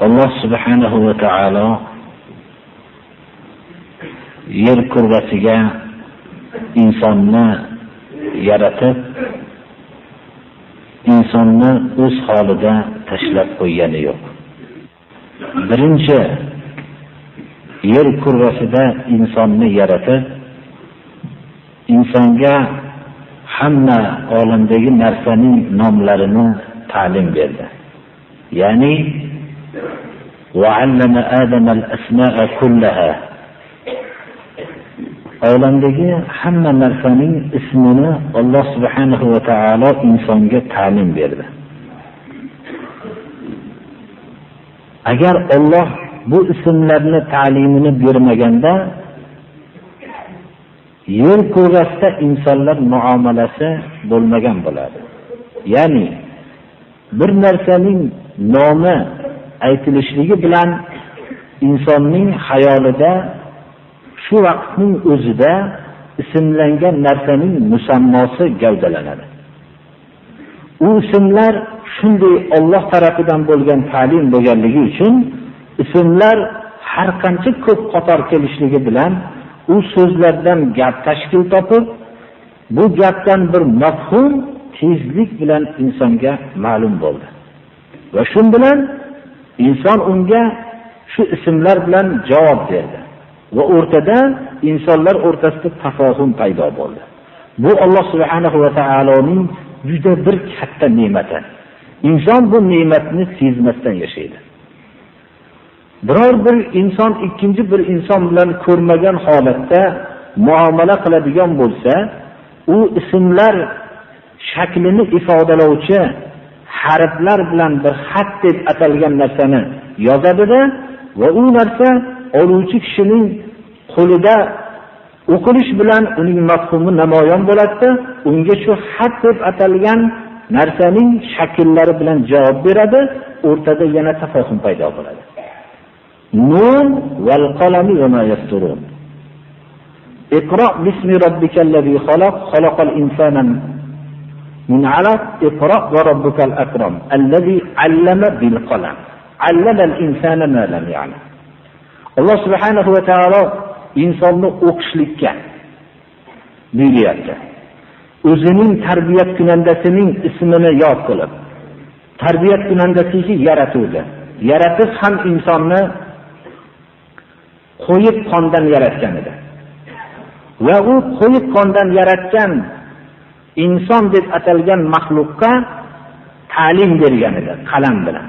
Alloh subhanahu va taolo yer kurrasiga insonni yaratib insonni o'z holida tashlab qo'ygani yo'q. Birinchi yer kurrasida insonni yaratib insonga hamma olamdagi narsaning nomlarini ta'lim berdi. Ya'ni وعلم آدم الأسماء كلها olamdagi hamma narsaning ismini Alloh subhanahu va taolo insonga ta'lim berdi. Agar Alloh bu ismlarni ta'limini bermaganda yer kurrasida insonlar muomalasi bo'lmagan bo'ladi. Ya'ni bir narsaning nomi aytilishligi bilan insonning xayolida shu vaqtning o'zida ismlangan narsaning musammosi gavdalanadi. U ismlar shunday Alloh tarafidan bo'lgan ta'lim bo'lganligi uchun ismlar har qancha ko'p qator kelishligi bilan u so'zlardan gap tashkil topib, bu gapdan bir mafhum tezlik bilan insonga ma'lum bo'ldi. Va shu bilan inson unga shu ismlar bilan javob berdi va o'rtada insonlar o'rtasida tafohum paydo bo'ldi. Bu Alloh subhanahu va taoloning juda bir katta ne'mati. Inson bu ne'matni sezmasdan yashaydi. Biror bir inson ikkinchi bir inson bilan ko'rmagan holatda muomala qiladigan bo'lsa, u ismlar shaklini ifodalovchi harflar bilan bir xat deb atalgan narsani yozadida va u narsa oluvchi kishining qo'lida o'qilish bilan uning mafhumi namoyon bo'ladida unga shu xat deb atalgan narsaning shakllari bilan javob beradi o'rtada yana tafohum paydo bo'ladi. Nun val qalami iqro bismi robbikal ladzi xalaq xalaqal insana من علق اقرأ وربك الأكرم الذي علم بالقلم علم الإنسان ما لم يعلم alloh subhanahu va taolo insonni o'qishlikka buyuryapti o'zining tarbiyat kunandasining ismini yod qilib tarbiyat kunandasiga yaratuvdi yaratish ham insonni qo'yib qondan yaratgan edi va u qo'yib qondan yaratgan inson deb atalgan maxluqqa ta'lim bergan edi qalam bilan.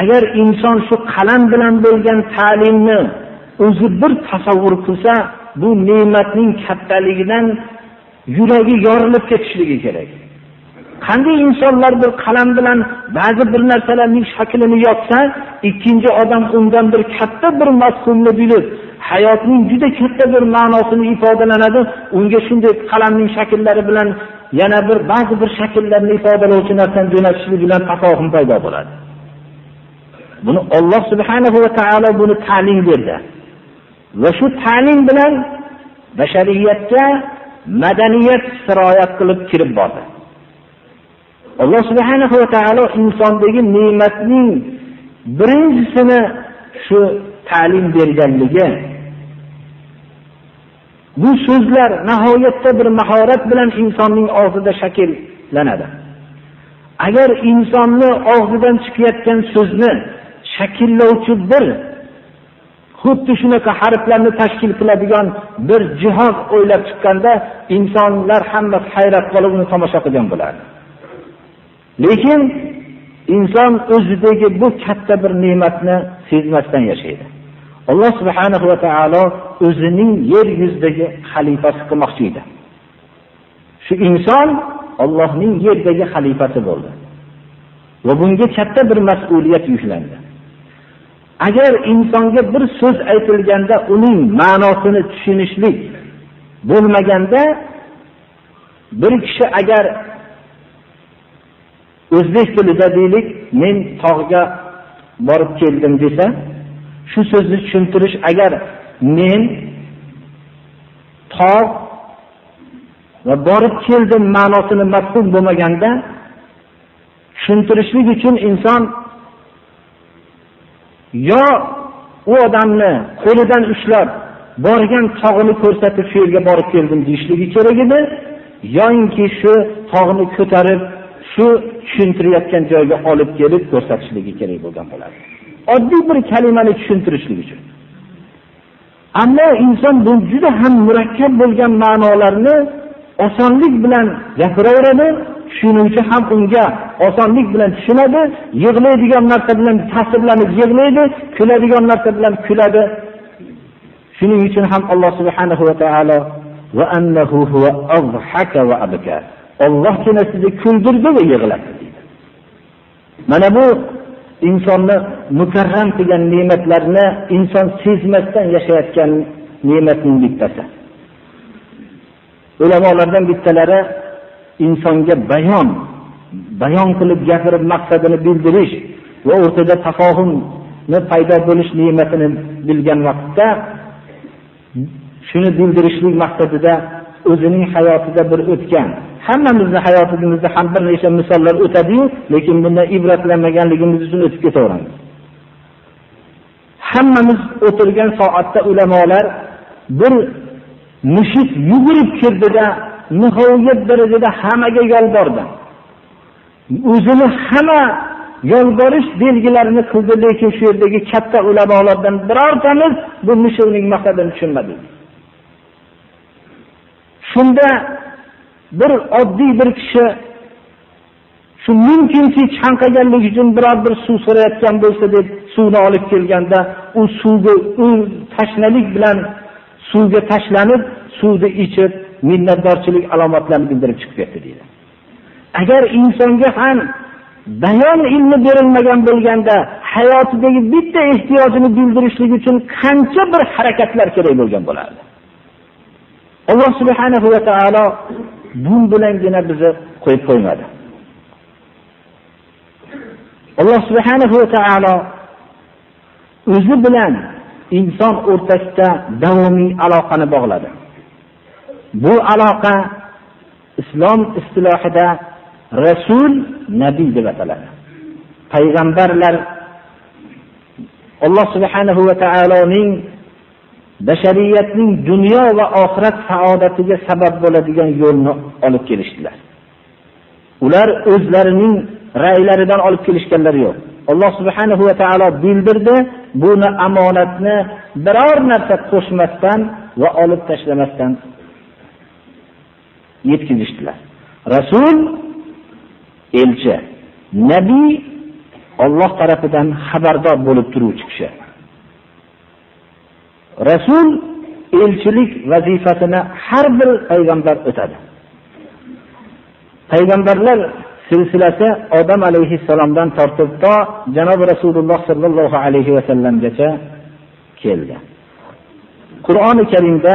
Agar inson shu qalam bilan bo'lgan ta'limni o'zi bir tasavvur qilsa bu ne'matning kattaligidan yuragi yorilib ketishligi kerak. Qanday insonlar bir qalam bilan ba'zi bir narsalarning shaklini yozsa ikkinchi odam undan bir katta bir mafhumni bilib hayotning juda katta bir ma'nosini ifodalanadi. Unga shunday qalamning shakllari bilan yana bir ba'zi bir shakllarni ifodalovchi narsani jo'natishlik bilan tafohum paydo bo'ladi. Buni olloh subhanahu va taolo buni ta'lim berdi. Va shu ta'lim bilan bashariyatga madaniyat siroyat qilib kirib bordi. Alloh subhanahu va taolo insondagi ne'matning birinchisini shu ta'lim berganligi bu so'zlar nihoyatda bir mahorat bilan insonning og'zida shakllanadi. Agar insonni og'zidan chiqayotgan so'zni shakllovchi bir xuddi shunaqa harflarni tashkil qiladigan bir jihoz o'ylab chiqqanda insonlar hammasi hayrat qolib uni tomosha qilgan bo'lardi. Lekin inson o'zidagi bu katta bir ne'matni sezmasdan yashaydi. Alloh subhanahu va taolo o'zining yer yuzidagi xalifasi qilmoqchi edi. Shu inson Allohning yerdagi xalifasi bo'ldi. Va bunga katta bir mas'uliyat yuklandi. Agar insonga bir so'z aytilganda uning ma'nosini tushunishlik bo'lmaganda bir kishi agar o'zbek tilida deylik men tog'ga borib keldim desa shu so'zni tushuntirish agar men tog' va borib keldim ma'nosini mafhum bo'lmaganda tushuntirishlik uchun inson yo u odamni qo'lidan ushlab borgan tog'ini ko'rsatib shu yerga borib keldim deyishligi kerak edi yoinki shu tog'ni ko'tarib shu tushuntirayotgan joyga olib kelib ko'rsatishligi kerak bo'lgan bo'ladi. Oddiy bir kalimani tushuntirishlik uchun. Ammo inson bu juda ham murakkab bo'lgan ma'nolarni osonlik bilan gapiraveradi tushunuvchi ham unga osonlik bilan tushunadi yig'laydigan narsa bilan ta'sirlanib yig'laydi kuladigan narsa bilan kuladi. Shuning uchun ham alloh subhanahu va taolo va annahu huwa azhaka va abka. ollohgina sizni kuldirdi va yig'latdi mana bu insonni mukarram qilgan ne'matlarni inson sezmasdan yashayotgan ne'matning bittasi. Ulamolardan bittalari insonga bayon bayon qilib gapirib maqsadini bildirish va o'rtada tafohumni paydo bo'lish ne'matini bilgan vaqtda shuni bildirishlik maqsadida o'zining hayotida bir o'tgan hammamizni hayotimizda ham bir necha misollar o'tadiyu lekin bundan ibratlanmaganligimiz uchun o'tib ketaveramiz. Hammamiz o'tirgan soatda ulamolar bir mushuk yugurib kirdida nihoyat darajada hammaga yolbordi. O'zini hamma yolborish belgilarini qildi lekin shu yerdagi katta ulamolardan birortamiz bu mushukning maqsadini tushunmadik. Shunda bir oddiy bir kishi shu mumkinki chanqaganligi uchun biror bir suv so'rayotgan bo'lsa deb suvni olib kelganda u suvga u tashnalik bilan suvga tashlanib suvni ichib minnatdorchilik alomatlarini bildirib chiqib ketdi deydi. Agar insonga ham bayon ilmi berilmagan bo'lganda hayotidagi bitta ehtiyojini bildirishlik uchun qancha bir harakatlar kerak bo'lgan bo'lardi? Alloh subhanahu va taolo bun bilangina bizni qo'yib qo'ymadi. Alloh subhanahu va taolo o'zi bilan inson o'rtasida davomiy aloqani bog'ladi. Bu aloqa islom istilohida rasul nabiy deb ataladi. Payg'ambarlar alloh subhanahu va taoloning bashariyatning dunyo va oxirat saodatiga sabab bo'ladigan yo'lni olib kelishdilar. Ular o'zlarining ra'ylaridan olib kelishganlari yo'q. Alloh subhanahu va taolo bildirdi buni omonatni biror narsa qo'shmasdan va olib tashlamasdan yetkazishdilar. Rasul elchi nabiy Alloh tarafidan xabardor bo'lib turuvchi kishi. Rasul elchilik vazifasini har bir payg'ambar o'tadi. Payg'ambarlar silsilasi odam alayhissalomdan tortib to janob rasululloh sollallohu alayhi vasallamgacha keldi. Qur'oni karimda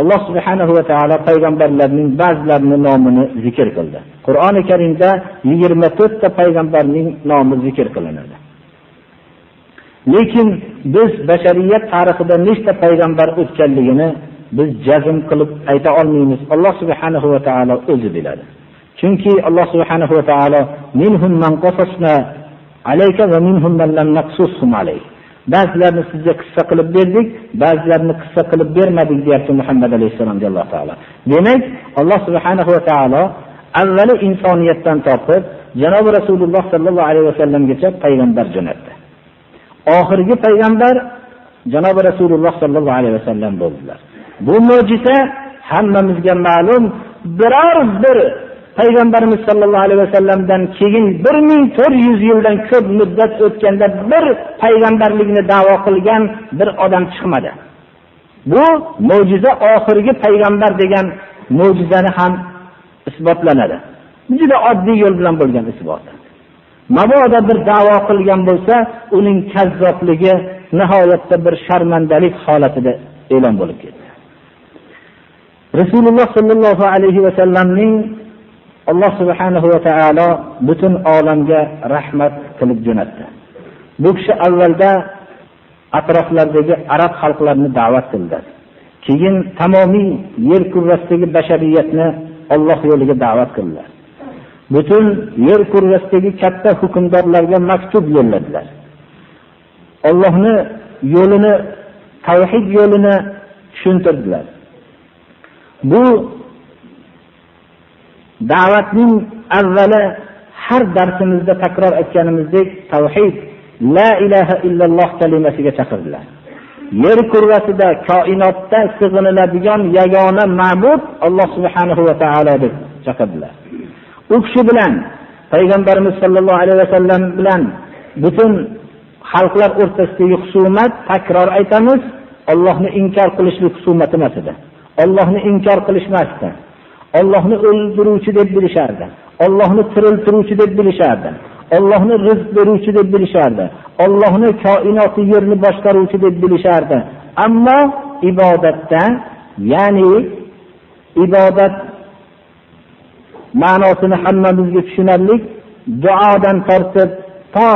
alloh subhanahu va taolo payg'ambarlarning ba'zilarini nomini zikr qildi. Qur'oni karimda yigirma to'rtta payg'ambarning nomi zikr qilinadi. Lekin biz bashariyat tarixida nechta payg'ambar o'tganligini biz jazm qilib ayta olmaymiz. Alloh subhanahu va taolo o'zi biladi. Chunki alloh subhanahu va taolo minhum man qasasna alayka va minhum man lam naqsushum alayk ba'zilarini sizga qissa qilib berdik ba'zilarini qissa qilib bermadik deyapti muhammad alayhissalom alloh taolo. Demak alloh subhanahu va taolo avvali insoniyatdan tortib janobi rasululloh sollallohu alayhi vasallamgacha payg'ambar jo'natdi. Oxirgi payg'ambar janobi rasululloh sollallohu alayhi vasallam bo'ldilar. Bu mo'jiza hammamizga ma'lum. Biror bir payg'ambarimiz sollallohu alayhi vasallamdan keyin bir ming to'rt yuz yildan ko'p muddat o'tganda bir payg'ambarlikni davo qilgan bir odam chiqmadi. Bu mo'jiza oxirgi payg'ambar degan mo'jizani ham isbotlanadi. Juda oddiy yo'l bilan bo'lgan isboti mabodo bir da'vo qilgan bo'lsa uning kazzobligi nihoyatda bir sharmandalik holatida e'lon bo'lib ketdi. Rasululloh sollallohu alayhi vasallamning alloh subhanahu va taolo butun olamga rahmat qilib jo'natdi. Bu kishi avvalda atroflardagi arab xalqlarini da'vat qildi. Keyin tamomiy yer kurrasidagi bashariyatni olloh yo'liga da'vat qildilar butun yer kurrasidagi katta hukmdorlarga maktub yo'lladilar. Ollohni yo'lini tavhid yo'lini tushuntirdilar. Bu da'vatning avvali har darsimizda takror aytganimizdek tavhid la ilaha illalloh kalimasiga chaqirdilar. Yer kurrasida koinotda sig'iniladigan yagona ma'bud alloh subhanahu va taolo deb chaqirdilar. U kishi bilan payg'ambarimiz sollallohu alayhi vasallam bilan butun xalqlar o'rtasidagi husumat takror aytamiz ollohni inkor qilishlik husumat emas edi. Ollohni inkor qilishmasdi. Ollohni o'ldiruvchi deb bilishardi. Ollohni tiriltiruvchi deb bilishardi. Ollohni rizq beruvchi deb bilishardi. Ollohni koinoti yerni boshqaruvchi deb bilishardi. Ammo ibodatda ya'ni ibodat ma'nosini hammamizga tushunarlik duodan tortib to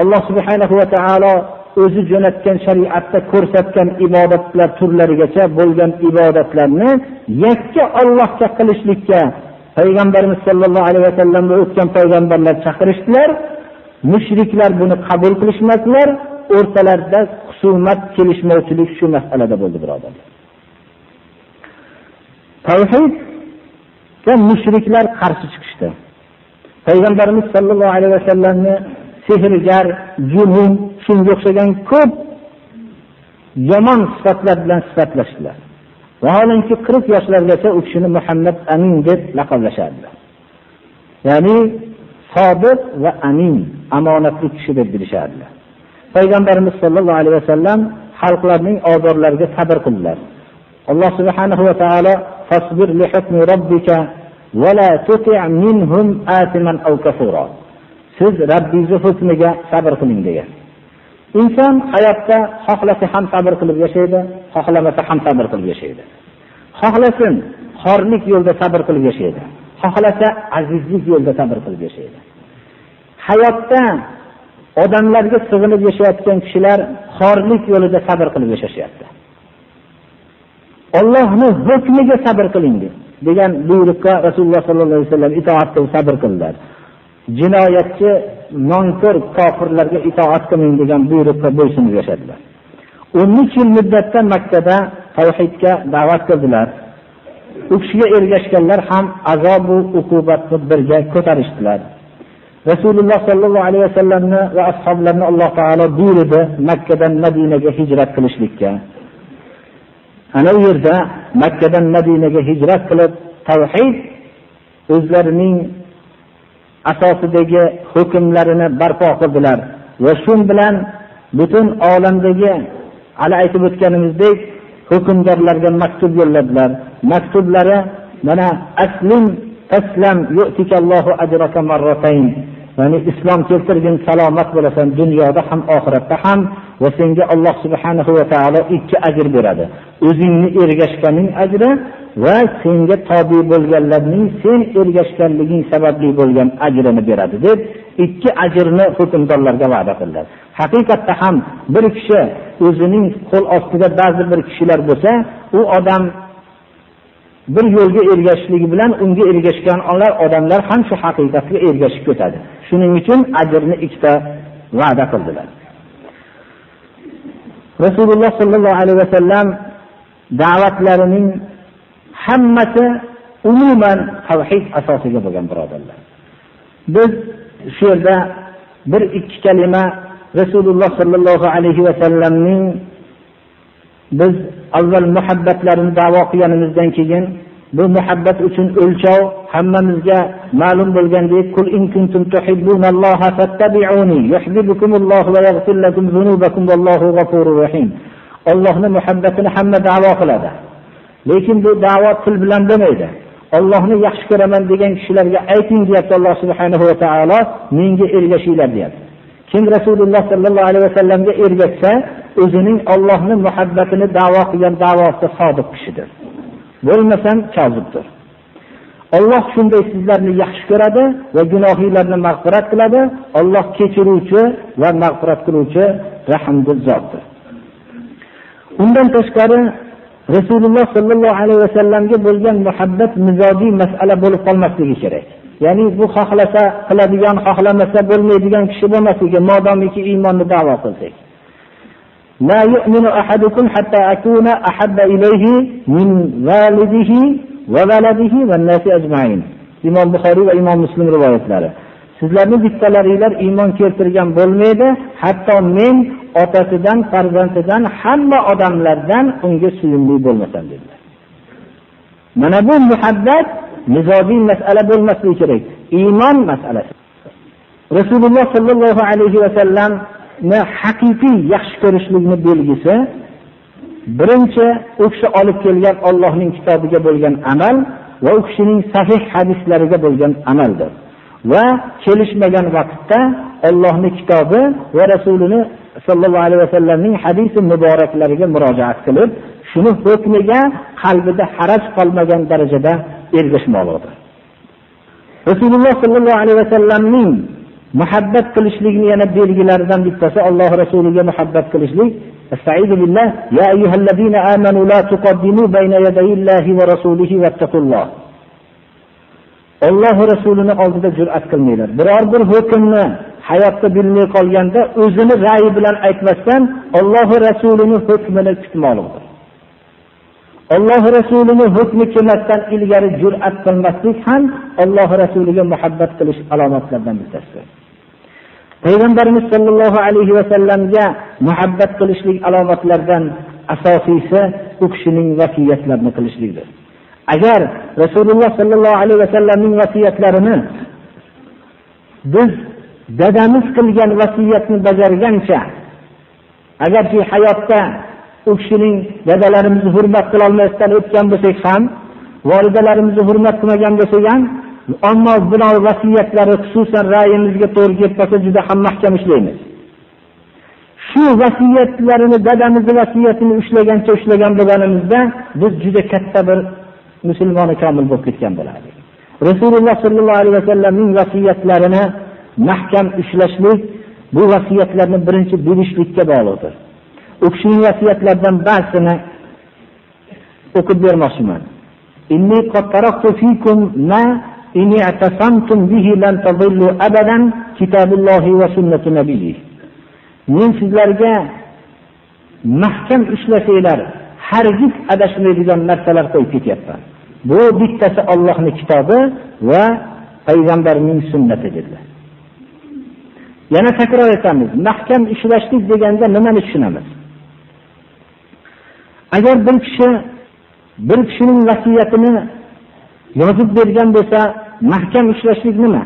alloh subhanahu va taolo o'zi jo'natgan shariatda ko'rsatgan ibodatlar turlarigacha bo'lgan ibodatlarni yakka Allohga qilishlikka payg'ambarimiz sollallohu alayhi vasallamda o'tgan payg'ambarlar chaqirishdilar. Mushriklar buni qabul qilishmadilar o'rtalarida husumat kelishmovchilik shu masalada bo'ldi birodarlar. Tavhidga mushriklar qarshi chiqishdi. Payg'ambarimiz sollallohu alayhi vasallamni sehrgar junun shunga o'xshagan ko'p yomon sifatlar bilan sifatlashdilar. Vaholanki qirq yoshlargacha u kishini muhammad amin deb laqablashardilar ya'ni sodiq va amin omonatli kishi deb bilishardilar payg'ambarimiz sollallohu alayhi vasallam xalqlarning ozorlariga sabr qildilar. Alloh subhanahu va taolo fasbir li hukmi robbika ولا تطع منهم آثما أو كفورا siz rabbingizni hukmiga sabr qiling degan inson hayotda xohlasa ham sabr qilib yashaydi xohlamasa ham sabr qilib yashaydi xohlasin xorlik yo'lida sabr qilib yashaydi xohlasa azizlik yo'lida sabr qilib yashaydi hayotda odamlarga sig'inib yashayotgan kishilar xorlik yo'lida sabr qilib yashashyapti Allohni hukmiga sabr qiling degan buyruqqa rasululloh sollallohu alayhi vasallam itoat qilib sabr qildilar. Jinoyatchi nonkor kofirlarga itoat qiling degan buyruqqa bo'ysunib yashadilar. O'n uch yil muddatda makkada tavhidga da'vat qildilar. U kishiga ergashganlar ham va uqubatni birga ko'tarishdilar. Rasululloh sollallohu alayhi vasallamni va ashoblarini alloh taolo buyurdi makkadan madinaga hijrat qilishlikka. Ana u yerda makkadan madinaga hijrat qilib tavhid o'zlarining asosidagi hukmlarini barpo qildilar. Va shu bilan butun olamdagi hali aytib o'tganimizdek hukmdorlarga maktub yo'lladilar. Maktublari mana aslim taslam ya'ni islom keltirgin salomat bo'lasan dunyoda ham oxiratda ham va senga alloh subhanahu va taolo ikki ajr beradi. O'zingni ergashganing ajri va senga tobi bo'lganlarning sen ergashganliging sababli bo'lgan ajrini beradi deb ikki ajrni hukmdorlarga va'da qildilar haqiqatda ham bir kishi o'zining qo'l ostida ba'zi bir kishilar bo'lsa u odam bir yo'lga ergashishligi bilan unga ergashgan odamlar ham shu haqiqatga ergashib ketadi. Shuning uchun ajrni ikkita va'da qildilar. Rasululloh sollallohu alayhi vasallam da'vatlarining hammasi umuman tavhid asosiga bo'lgan birodarlar. Biz shu yerda bir ikki kalima rasululloh sollallohu alayhi vasallamning biz avval muhabbatlarini davo qilganimizdan keyin bu muhabbat uchun o'lchov hammamizga ma'lum bo'lgandek kul in kuntum tuhibbunalloha fattabi'uni yuhibbukumulloh va yaghfir lakum zunubakum vallohu g'afurur rahim Allohni muhabbatini hamma da'vo qiladi lekin bu da'vo til bilan bo'lmaydi Allohni yaxshi ko'raman degan kishilarga ayting deyapti Alloh subhanahu va taolo menga ergashinglar deyapti. Kim Rasululloh sallallohu alayhi vasallamga ergashsa, o'zining Allohni muhabbatini da'vo qilgan da'vosida sodiq kishidir. Bo'lmasam kazibdir. Alloh shunday sizlarni yaxshi ko'radi va gunohinglarni mag'firat qiladi. Alloh kechiruvchi va mag'firat qiluvchi rahmdil zotdir. Undan tashqari Rasululloh sallallohu alayhi vasallamga bo'lgan muhabbat mizojiy masala bo'lib qolmasligi kerak. Ya'ni bu xohlasa qiladigan, xohlamasa bo'lmaydigan kishi bo'lmasligi, modomiki iymonni da'vo qilsak. La yu'minu ahadukum hatta akuna ahabba ilayhi min validihi va waladihi van nasi ajma'in. Imom Buxoriy va Imom Muslim rivoyatlari. Sizlarni bittalaringlar iymon keltirgan bo'lmaydi, hatto men otasidan, farzandidan, hamma odamlardan unga suyumli bo'lmasam dedilar. Mana bu muhabbat mizojiy masala bo'lmasligi kerak. Iymon masalasi. Rasululloh sallallohu alayhi va sallamni haqiqiy yaxshi ko'rishlikni belgisi birinchi u kishi olib kelgan Allohning kitobiga bo'lgan amal va u kishining sahih hadislariga bo'lgan amaldir. Va kelishmagan vaqtda Allohning kitobi va rasulini sallallohu alayhi vasallamning hadisi muboraklariga murojaat qilib, shuni hukmiga qalbida haraj qolmagan darajada ergashmoqdir. Rasululloh sallallohu alayhi vasallamning muhabbat qilishlikni yana belgilaridan bittasi Alloh rasuliga muhabbat qilishlik. Estaizu billah, ya ayyuhallazina amanu la تقدموا bayna يدي الله ورسوله واتقوا الله Alloh rasulining oldida jur'at qilmanglar. Biror bir hukmni hayotda bilmay qolganda o'zini ra'yi bilan aytmasdan Alloh rasulining hukmini kutmoqdir. Alloh rasulining hukmi kelmasdan ilgari jur'at qilmaslik ham Alloh rasuliga muhabbat qilish alomatlaridan bittasidir. Payg'ambarimiz sollallohu alayhi va sallamga muhabbat qilishlik alomatlaridan asosiysi u kishining vasiyatlarini qilishlikdir. Agar Rasululloh sollallohu alayhi va sallamning vasiyatlarini biz dadamiz qilgan vasiyatni bajargancha agarki hayotda u kishining dadalarimizni hurmat qilolmasdan o'tgan bo'lsak ham volidalarimizni hurmat qilmagan bo'lsak ham ammo bular vasiyatlari xususan ra'yimizga to'g'ri kelib qolsa juda ham mahkam ishlaymiz. Shu vasiyatlarini dadamizni vasiyatini ushlagancha ushlagan bo'lganimizda biz juda katta bir musulmoni komil bo'lib ketgan bo'lardik. Rasululloh sollallohu alayhi vasallamning vasiyatlarini mahkam ushlashlik bu vasiyatlarni birinchi bilishlikka bog'liqdir. U kishining vasiyatlaridan ba'zisini o'qib bermoqchiman. إن اعتصمتم به لن تضلوا أبدا كتاب الله وسنة نبيه men sizlarga mahkam ushlasanglar hargiz adashmaydigan narsalar qo'yib ketyapman bu bittasi Allohning kitobi va payg'ambarning sunnati dedilar yana takror etamiz mahkam ushlashlik deganda nimani tushunamiz agar bir kishi bir kishining vasiyatini yozib bergan bo'lsa mahkam ushlashlik nima?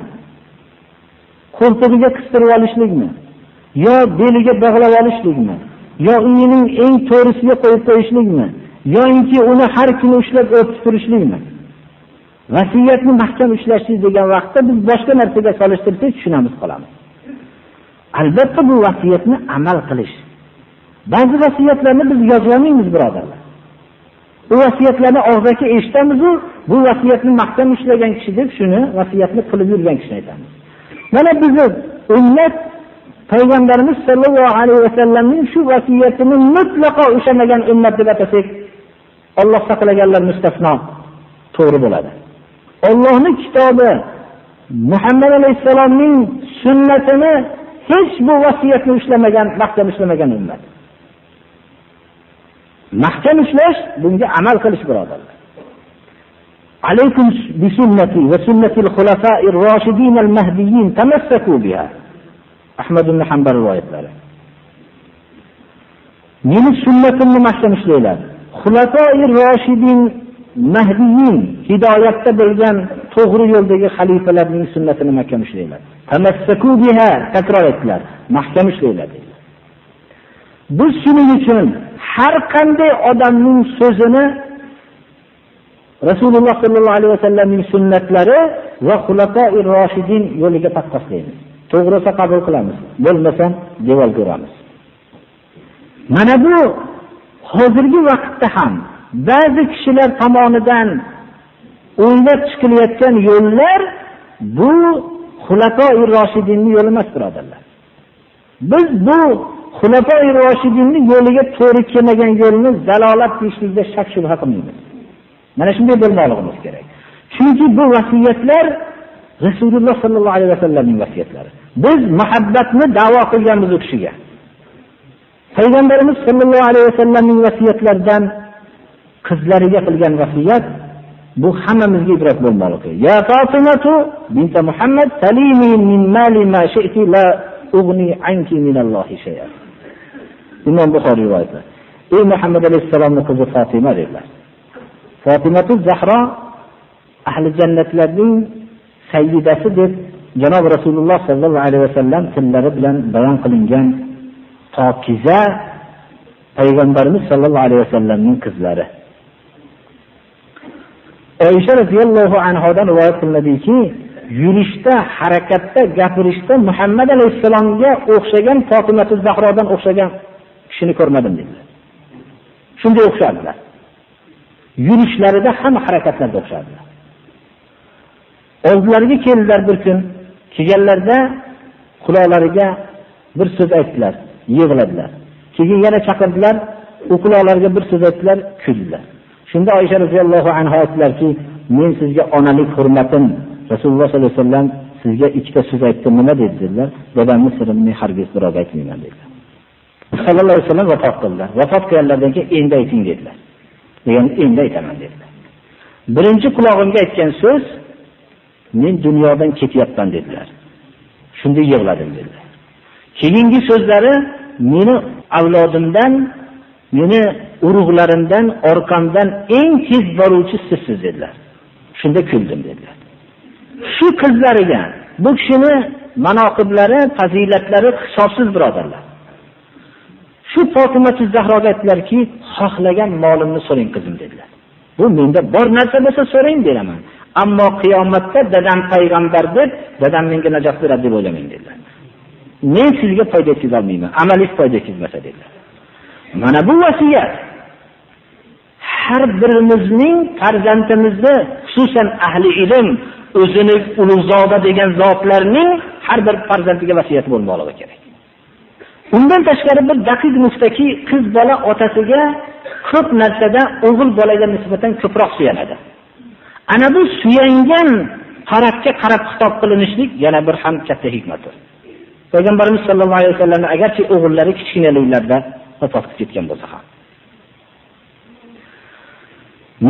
Qo'ltig'iga qistirib olishlikmi? Yo beliga bog'lab olishlikmi? Yo uyining eng to'risiga qo'yib qo'yishlikmi? Yoinki uni har kuni ushlab o'tib turishlikmi? Vasiyatni mahkam ushlashlik degan vaqtda biz boshqa narsaga solishtirsak tushunamiz qolamiz. Albatta bu vasiyatni amal qilish. Ba'zi vasiyatlarni biz yozolmaymiz birodarlar. Bu vasiyatlarni og'zaki eshitamizu. Bu vasiyatni maqtam ushlagan kishi deb shuni vasiyatni qilib yurgan kishini aytamiz. Mana bizni ummat payg'ambarimiz sollallohu alayhi vasallamning shu vasiyatini mutlaqo ushlamagan ummat deb atasak olloh saqlaganlar mustasno to'g'ri bo'ladi. Ollohni kitobi muhammad alayhissalomning sunnatini hech bu vasiyatni ushlamagan mahkam ushlamagan ummat. mahkam ushlash bunga amal qilish birodarlar alaykum bi sunnati va sunnatil xulafa'ir roshidin al mahdiyin tamassaku biha. Ahmad ibn hanbal rivoyatlari. Meni sunnatimni mahkam ushlanglar xulafoi roshidin mahdiyin hidoyatda bo'lgan to'g'ri yo'ldagi xalifalarning sunnatini mahkam ushlanglar tamassaku biha takror aytdilar. Mahkam ushlanglar dedilar biz shuning uchun har qanday odamning so'zini rasululloh sollallohu alayhi vasallamning sunnatlari va xulafoi roshidin yo'liga taqqoslaymiz to'g'ri qabul qilamiz bo'lmasa devorga uramiz mana bu hozirgi vaqtda ham ba'zi kishilar tomonidan o'ylab chiqilayotgan yo'llar bu xulafoi roshidinni yo'li emas birodarlar. Biz bu xulafoi roshidinni yo'liga to'g'ri kelmagan yo'lni zalolat deyishlikda shak shubha qilmaymiz mana shunday bo'lmoqligimiz kerak. Chunki bu vasiyatlar rasululloh sollallohu alayhi vasallamning vasiyatlari. Biz muhabbatni davo qilganmiz u kishiga. Payg'ambarimiz sollallohu alayhi vasallamning vasiyatlaridan qizlariga qilgan vasiyat bu hammamizga ibrat bo'lmoqligi. Ya fatimatu binta muhammad salimi min mali ma shi'ti la ugni anki minallohi shay'an. Imom buxoriy rivoyati ey muhammad alayhissalomning qizi fotima dedilar. Fotimatu zahro ahli jannatlarning sayyidasi deb janob rasululloh sollallohu alayhi vasallam tillari bilan bayon qilingan pokiza payg'ambarimiz sollallohu alayhi vasallamning qizlari oysha roziyallohu anhodan rivoyat qilinadiki yurishda harakatda gapirishda muhammad alayhisalomga o'xshagan fotimatu zahrodan o'xshagan kishini ko'rmadim dedilar. Shunday o'xshardilar. Yurishlarida ham harakatlarida o'xshardilar. Oldilariga keldilar bir kun kelganlarida quloqlariga bir so'z aytdilar yig'ladilar. Keyin yana chaqirdilar u quloqlariga bir so'z aytdilar kuldilar. Shunda oysha roziyallohu anhu aytdilarki men sizga onalik hurmatim rasululloh sollallohu alayhi vasallam sizga ikkita so'z aytdi nima dedilar. Dadamni sirini hargiz birovga aytmayman dedi sallallohu alayhi vasallam vafot qildilar. Vafot qilganlaridan keyin endi ayting dedilar. Degan endi aytaman dedilar. Birinchi qulog'imga aytgan so'z men dunyodan ketyapman dedilar. Shunda yig'ladim dedilar. Keyingi so'zlari meni avlodimdan meni urug'larimdan orqamdan eng tez boruvchi sizsiz dedilar. Shunda kuldim dedilar. Shu qizlariga bu kishini manoqiblari fazilatlari hisobsiz birodarlar. Shu fotimati zahroga aytdilarki xohlagan molimni so'rang qizim dedilar. Bu menda bor narsa bo'lsa so'rang beraman ammo qiyomatda dadam payg'ambar deb dadam menga najot beradi deb o'ylamang dedilar. Men sizga foyda yetkazolmayman amalingiz foyda yetkazmasa dedilar. Mana bu vasiyat. Har birimizning farzandimizni xususan ahli ilm o'zini ulug'zoda degan zotlarning har bir farzandiga vasiyat bo'lmoqligi kerak. Undan tashqari bir daqiq nuqtaki qiz bola otasiga ko'p narsada o'g'il bolaga nisbatan ko'proq suyanadi ana bu suyangan tarafga qarab xitob qilinishlik yana bir ham katta hikmatdir payg'ambarimiz sollallohu alayhi vasallam agarchi o'g'illari kichkinaliklarda vafot qilib ketgan bo'lsa ham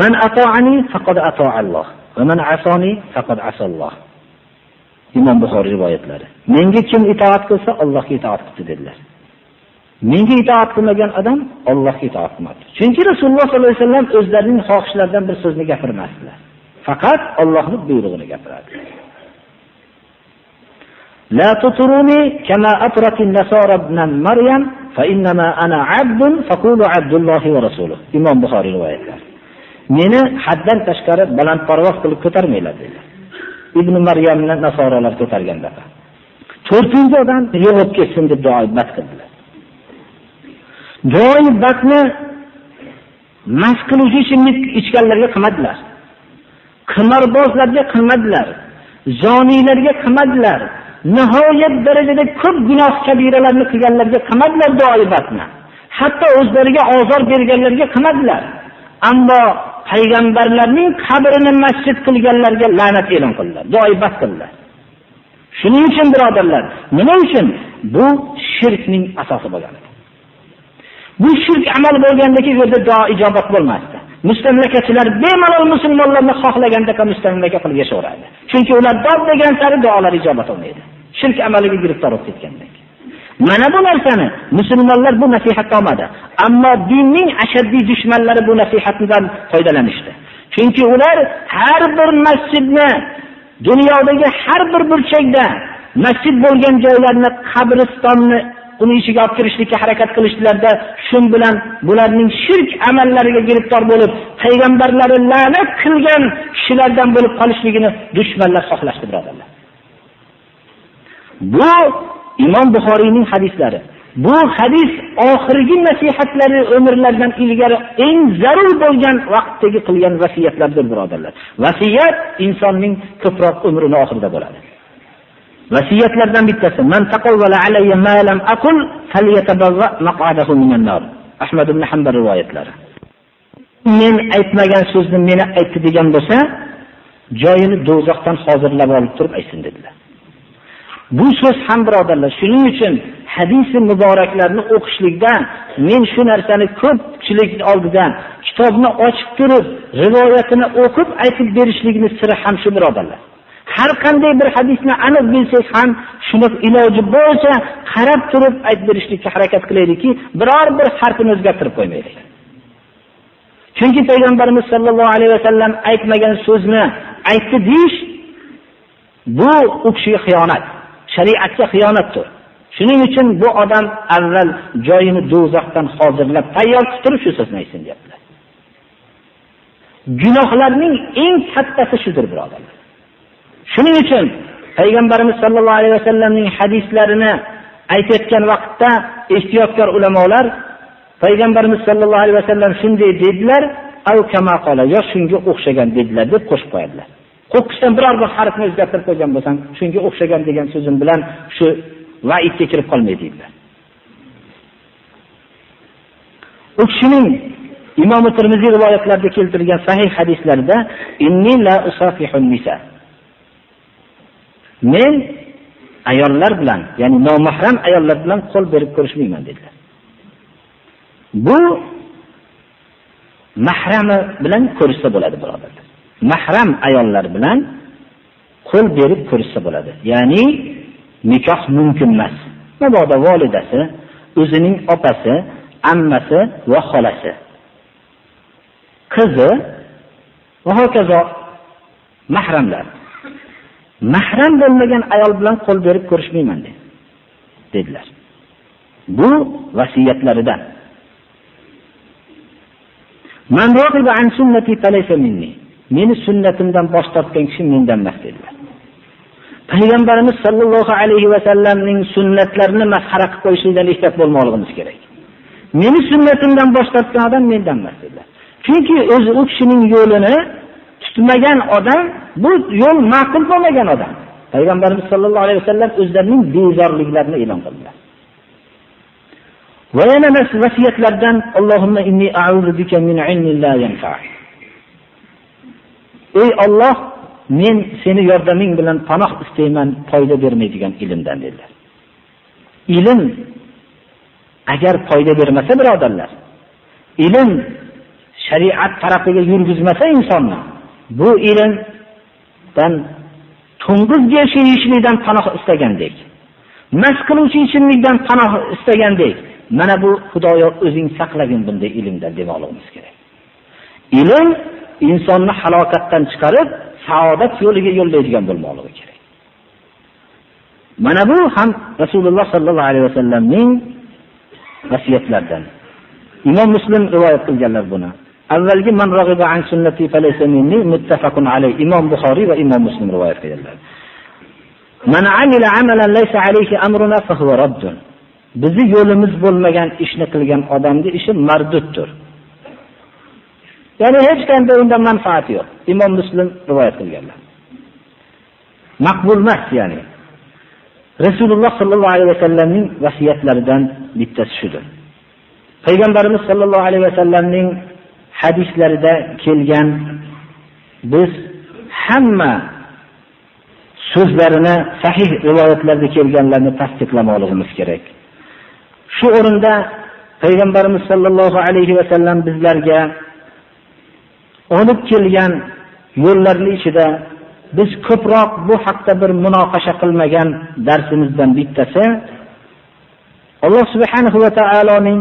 Man ata'ani faqad ata'alloh va man asani faqad asalloh. Imom Buxoriy rivoyatlari. Menga kim itoat qilsa, Allohga itoat qildi dedilar. Menga itoat qilmagan odam Allohga itoat qilmadi. Chunki Rasululloh sollallohu alayhi vasallam o'zlarining xohishlaridan bir so'zni gapirmasdilar. Faqat Allohning buyrug'ini gapirardilar. La tutruni kama atratin nasara ibn Maryam fa innama ana abdun faqulu abdullohi va rasuluh. Imom Buxoriy rivoyatlar. Meni haddan tashqari balandparvoz qilib ko'tarmanglar dedilar. Ibn Maryamni nasoralar ko'targanda. To'rtinchi odam yo'q bo'lib ketsin deb duo qildilar. Duoibatni mast qiluvchi ichimlik ichganlarga qilmadilar. Qimorbozlarga qilmadilar. Zoniylarga qilmadilar. Nihoyat darajada ko'p gunoh kabiralarni qilganlarga qilmadilar duoibatni hatto o'zlariga ozor berganlarga qilmadilar. Ammo payg'ambarlarning qabrini masjid qilganlarga la'nat e'lon qildilar duoibat qildilar. Shuning uchun birodarlar nima uchun? Bu shirkning asosi bo'lgan bu shirk amal bo'lgandagi yerda duo ijobat bo'lmasdi mustamlakachilar bemalol musulmonlarni xohlaganda mustamlaka qilib yashaveradi. chunki ular dod degan sari duolar ijobat olmaydi. shirk amaliga giriftor bo'lib ketgandan Mana bu narsani musulmonlar bu nasihatga olmadi. Ammo dinning ashaddiy dushmanlari bu nasihatdan foydalanishdi. Chunki ular har bir masjidni dunyodagi har bir burchakda masjid bo'lgan joylarni qabristonni uni ishiga olib kirishlikka harakat qilishdilarda shu bilan bularning shirk amallariga giriftor bo'lib payg'ambarlari la'nat qilgan kishilardan bo'lib qolishligini dushmanlar xohlashdi birodarlar. Bu imom buxoriyning hadislari. Bu hadis oxirgi nasihatlari umrlaridan ilgari eng zarur bo'lgan vaqtdagi qilgan vasiyatlardir birodarlar. Vasiyat insonning ko'proq umrini oxirida bo'ladi. Vasiyatlardan bittasi. Man taqawwala alayya ma lam aqul falyatabawwa maq'adahu minan nar. Ahmad ibn hanbal rivoyatlari. Men aytmagan so'zni meni aytdi degan bo'lsa joyini do'zaxdan hozirlab olib turib aytsin dedilar. Bu so'z ham birodarlar shuning uchun hadisi muboraklarni o'qishlikda men shu narsani ko'pchilik oldida kitobni ochib turib rivoyatini o'qib aytib berishlikni siri ham shu birodarlar. Har qanday bir hadisni aniq bilsak ham shuni iloji bo'lsa qarab turib aytib berishlikka harakat qilaylikki biror bir harfini o'zgartirib qo'ymaylik. Chunki payg'ambarimiz sollallohu alayhi vasallam aytmagan so'zni aytdi deyish bu u kishiga xiyonat shariatga xiyonatdir. Shuning uchun bu odam avval joyini do'zaxdan hozirlab tayyor qilib turib shu so'zni aytsin deyaptilar. Gunohlarning eng kattasi shudir birodarlar. Shuning uchun payg'ambarimiz sollallohu alayhi vasallamning hadislarini aytayotgan vaqtda ehtiyotkor ulamolar payg'ambarimiz sollallohu alayhi vasallam shunday dedilar yo shunga o'xshagan dedilar deb qo'shib qo'yadilar qo'qqisdan biror bir harfni o'zgartirib qo'ygan bo'lsang, shunga o'xshagan degan so'zim bilan shu vaidga kirib qolmaydi dedilar. u kishining imom Tirmiziy rivoyatlarida keltirgan sahih hadislarida men ayollar bilan ya'ni nomahram ayollar bilan qo'l berib ko'rishmayman dedilar. Bu mahrami bilan ko'rishsa bo'ladi birodarlar. Mahram ayollar bilan qo'l berib ko'rishsa bo'ladi. Ya'ni nikoh mumkin emas. Mabodo validasi, o'zining opasi ammasi va xolasi. Qizi va hokazo mahramlar. Mahram bo'lmagan ayol bilan qo'l berib ko'rishmayman dedilar. Bu vasiyatlaridan meni sunnatimdan bosh tortgan kishi mendan emas dedilar. Payg'ambarimiz sollallohu alayhi va sallamning sunnatlarini masxara qilib qo'yishdan ehtiyot bo'lmoqligimiz kerak. Meni sunnatimdan bosh tortgan odam mendan emas dedilar. Chunki o'zi u kishining yo'lini tutmagan odam bu yo'l ma'qul bo'lmagan odam payg'ambarimiz sollallohu alayhi vasallam o'zlarining bezorliklarini e'lon qildilar va yana vasiyatlardan Allohumma inni a'udhu bika min ilmin la yanfa. Ey Alloh, men seni yordaming bilan panoh istayman foyda bermaydigan ilmdan dedilar. Ilm agar foyda bermasa birodarlar, ilm shariat tarafiga yurgizmasa insonni, bu ilmdan to'ng'iz go'shti yeyishlikdan panoh istagandek, mas qiluvchi ichimlikdan panoh istagandek, mana bu xudoyo o'zing saqlagin bunday ilmdan demoqligimiz kerak. Ilm insonni halokatdan chiqarib saodat yo'liga yo'llaydigan bo'lmoqligi kerak. Mana bu ham rasululloh sollallohu alayhi vasallamning vasiyatlaridan imom muslim rivoyat qilganlar buni. Avvalgi man an sunnati falaysa minni muttafaqun alayh. Imom buxoriy va imom muslim rivoyat qilganlar. Man amila amalan laysa alayhi amruna fahuva raddun. Bizni yo'limiz bo'lmagan ishni qilgan odamni ishi marduddir. Ya'ni hech qanday undan manfaat yo'q. Imom muslim rivoyat qilganlar. Maqbul emas ya'ni. Rasululloh sollallohu alayhi vasallamning vasiyatlaridan bittasi shudir. Payg'ambarimiz sollallohu alayhi vasallamning hadislarida kelgan biz hamma so'zlarini sahih rivoyatlarda kelganlarni tasdiqlamoqligimiz kerak. Shu o'rinda payg'ambarimiz sollallohu alayhi va sallam bizlarga olib kelgan yo'llarni ichida biz ko'proq bu haqda bir munoqasha qilmagan darsimizdan bittasi alloh subhanahu va taoloning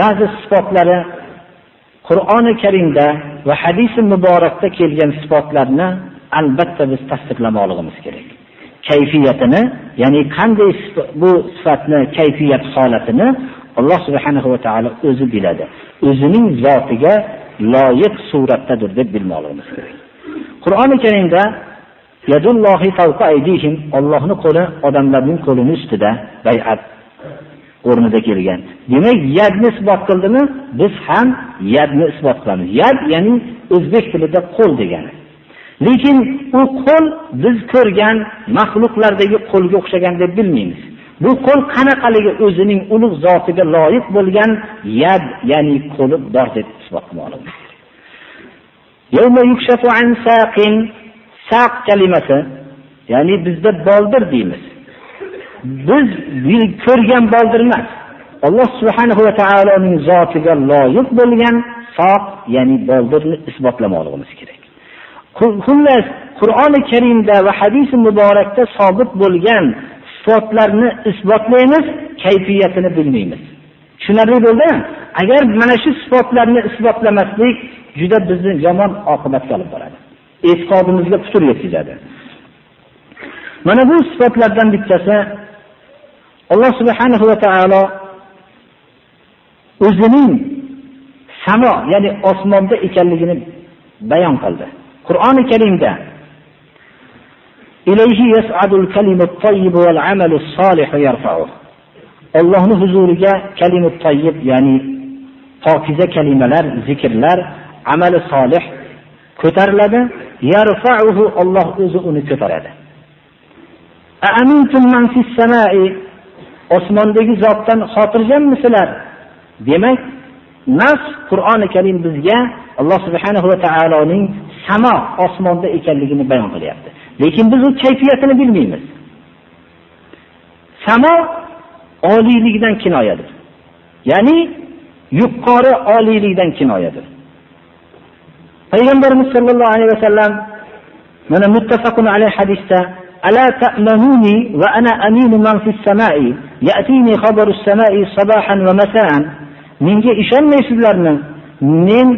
ba'zi sifatlari qur'oni karimda va hadisi muborakda kelgan sifatlarni albatta biz tasdiqlamoqligimiz kerak kayfiyatini ya'ni qanday bu sifatni kayfiyat holatini alloh subhanahu va taolo o'zi biladi o'zining zotiga loyiq suratdadir deb bilmoqligimiz kerak. Qur'oni Karimda yadullohi fawqa aydihim Allohning qo'li odamlarning qo'lini ustida bay'at o'rnida kelgan. Demak, yadni isbot qildimi? Biz ham yadni isbot qilamiz. Yad ya'ni o'zbek tilida qo'l degani. Lekin u qo'l biz ko'rgan maxluqlardagi qo'lga o'xshagan deb bilmaymiz. Bu qo'l qanaqaligi o'zining ulug' zotiga loyiq bo'lgan yad, ya'ni qo'li bor deb isbot qilamiz. Yawma yukshafu an saqin saq kalimasi, ya'ni bizda boldir deymiz. Biz ko'rgan boldir emas. Alloh subhanahu va taoloning zotiga loyiq bo'lgan soq, ya'ni boldirni isbotlamoqligimiz kerak. Xullas, Qur'oni Karimda va hadisi muborakda sobit bo'lgan sifatlarni isbotlaymiz, kayfiyatini bilmaymiz. Tushunarli bo'ldimi? Agar mana shu sifatlarni isbotlamaslik juda bizni yomon oqibatga olib boradi. E'tiqodimizga putur yetkazadi. Mana bu sifatlardan bittasi Alloh subhanahu va taolo o'zining samo, ya'ni osmonda ekanligini bayon qildi. Qur'oni Karimda ilayhi yas'adul kalimut tayyib wal amalus solih yarfa'u. Allohning huzuriga kalimut tayyib, ya'ni pokiza kalimalar, zikrlar, amali solih ko'tariladi. Yarfa'uhu Alloh o'zi uni ko'taradi. osmondagi zotdan xotirjammisizlar? Demak, nas Qur'oni Karim bizga Alloh subhanahu va taoloning samo osmonda ekanligini bayon qilyapti. Lekin biz u kayfiyatini bilmaymiz. Samo oliylikdan kinoyadir. Ya'ni yuqori oliylikdan kinoyadir. Payg'ambarimiz sollallohu alayhi vasallam mana muttafaqun alayhi hadisda ala ta'manuni va ana aminu man fis samai Ya'tini khabaru samai sabahan va masaan. Menga ishonmaysizlarmi? Men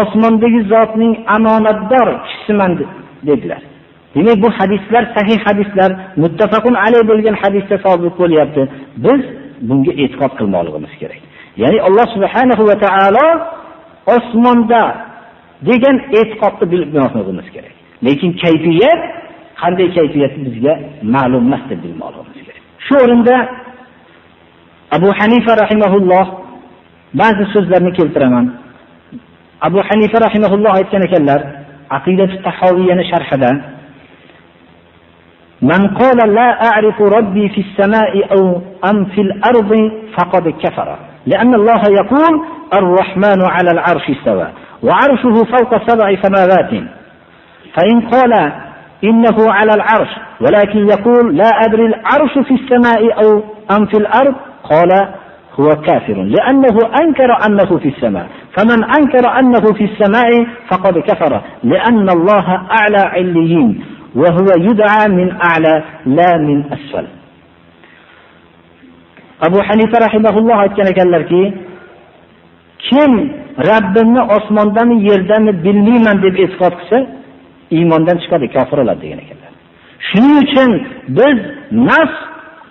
osmondagi zotning amonatdor kishisiman dedilar. Demak, bu hadislar sahih hadislar, muttafaqun alayh bo'lgan hadisda sabit bo'lyapti. Biz bunga e'tiqod qilmoqligimiz kerak. Ya'ni Alloh subhanahu va taolo osmonda degan e'tiqodni bilib bilmoqligimiz kerak. Lekin kayfiyat qanday kayfiyati bizga ma'lum emas deb bilmoqligimiz kerak. Shu o'rinda abu hanifa rahimahulloh ba'zi so'zlarni keltiraman. Abu hanifa rahimahulloh aytgan ekanlar aqidatu tahoviyani sharhida. من قال لا أعرف ربي في السماء أو أم في الأرض فقد كفر لأن الله يقول الرحمن على العرش استوى وعرشه فوق سبع سماوات فإن قال إنه على العرش ولكن يقول لا أدري العرش في السماء أو أم في الأرض قال هو كافر لأنه أنكر أنه في السماء. فمن أنكر أنه في السماء فقد كفر لأن الله أعلى عليين وهو يدعى من أعلى لا من أسفل. أبو حنيفة رحمه الله كان قال kim Rabbimni osmondami yerdami bilmayman deb e'tiqod إيمان iymondan chiqadi kofir oladi ديني ekanlar شنو uchun biz nafs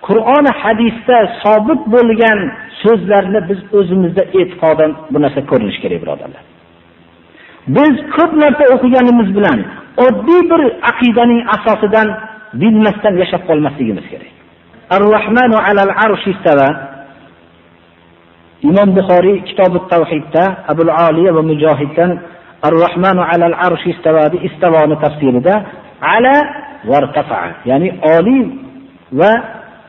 qur'oni hadisda sobit bo'lgan so'zlarni biz o'zimizda e'tiqodan bu narsa ko'rinishi kerak birodarlar. Biz ko'p narsa o'qiganimiz bilan oddiy bir aqidaning asosidan bilmasdan yashab qolmasligimiz kerak. Ar rohmanu alal arshi istava imom buxoriy kitobi tavhidda abul oliya va mujohiddan ar rohmanu alal arshi istavadi istavoni tafsirida ala vartafa ya'ni oliy va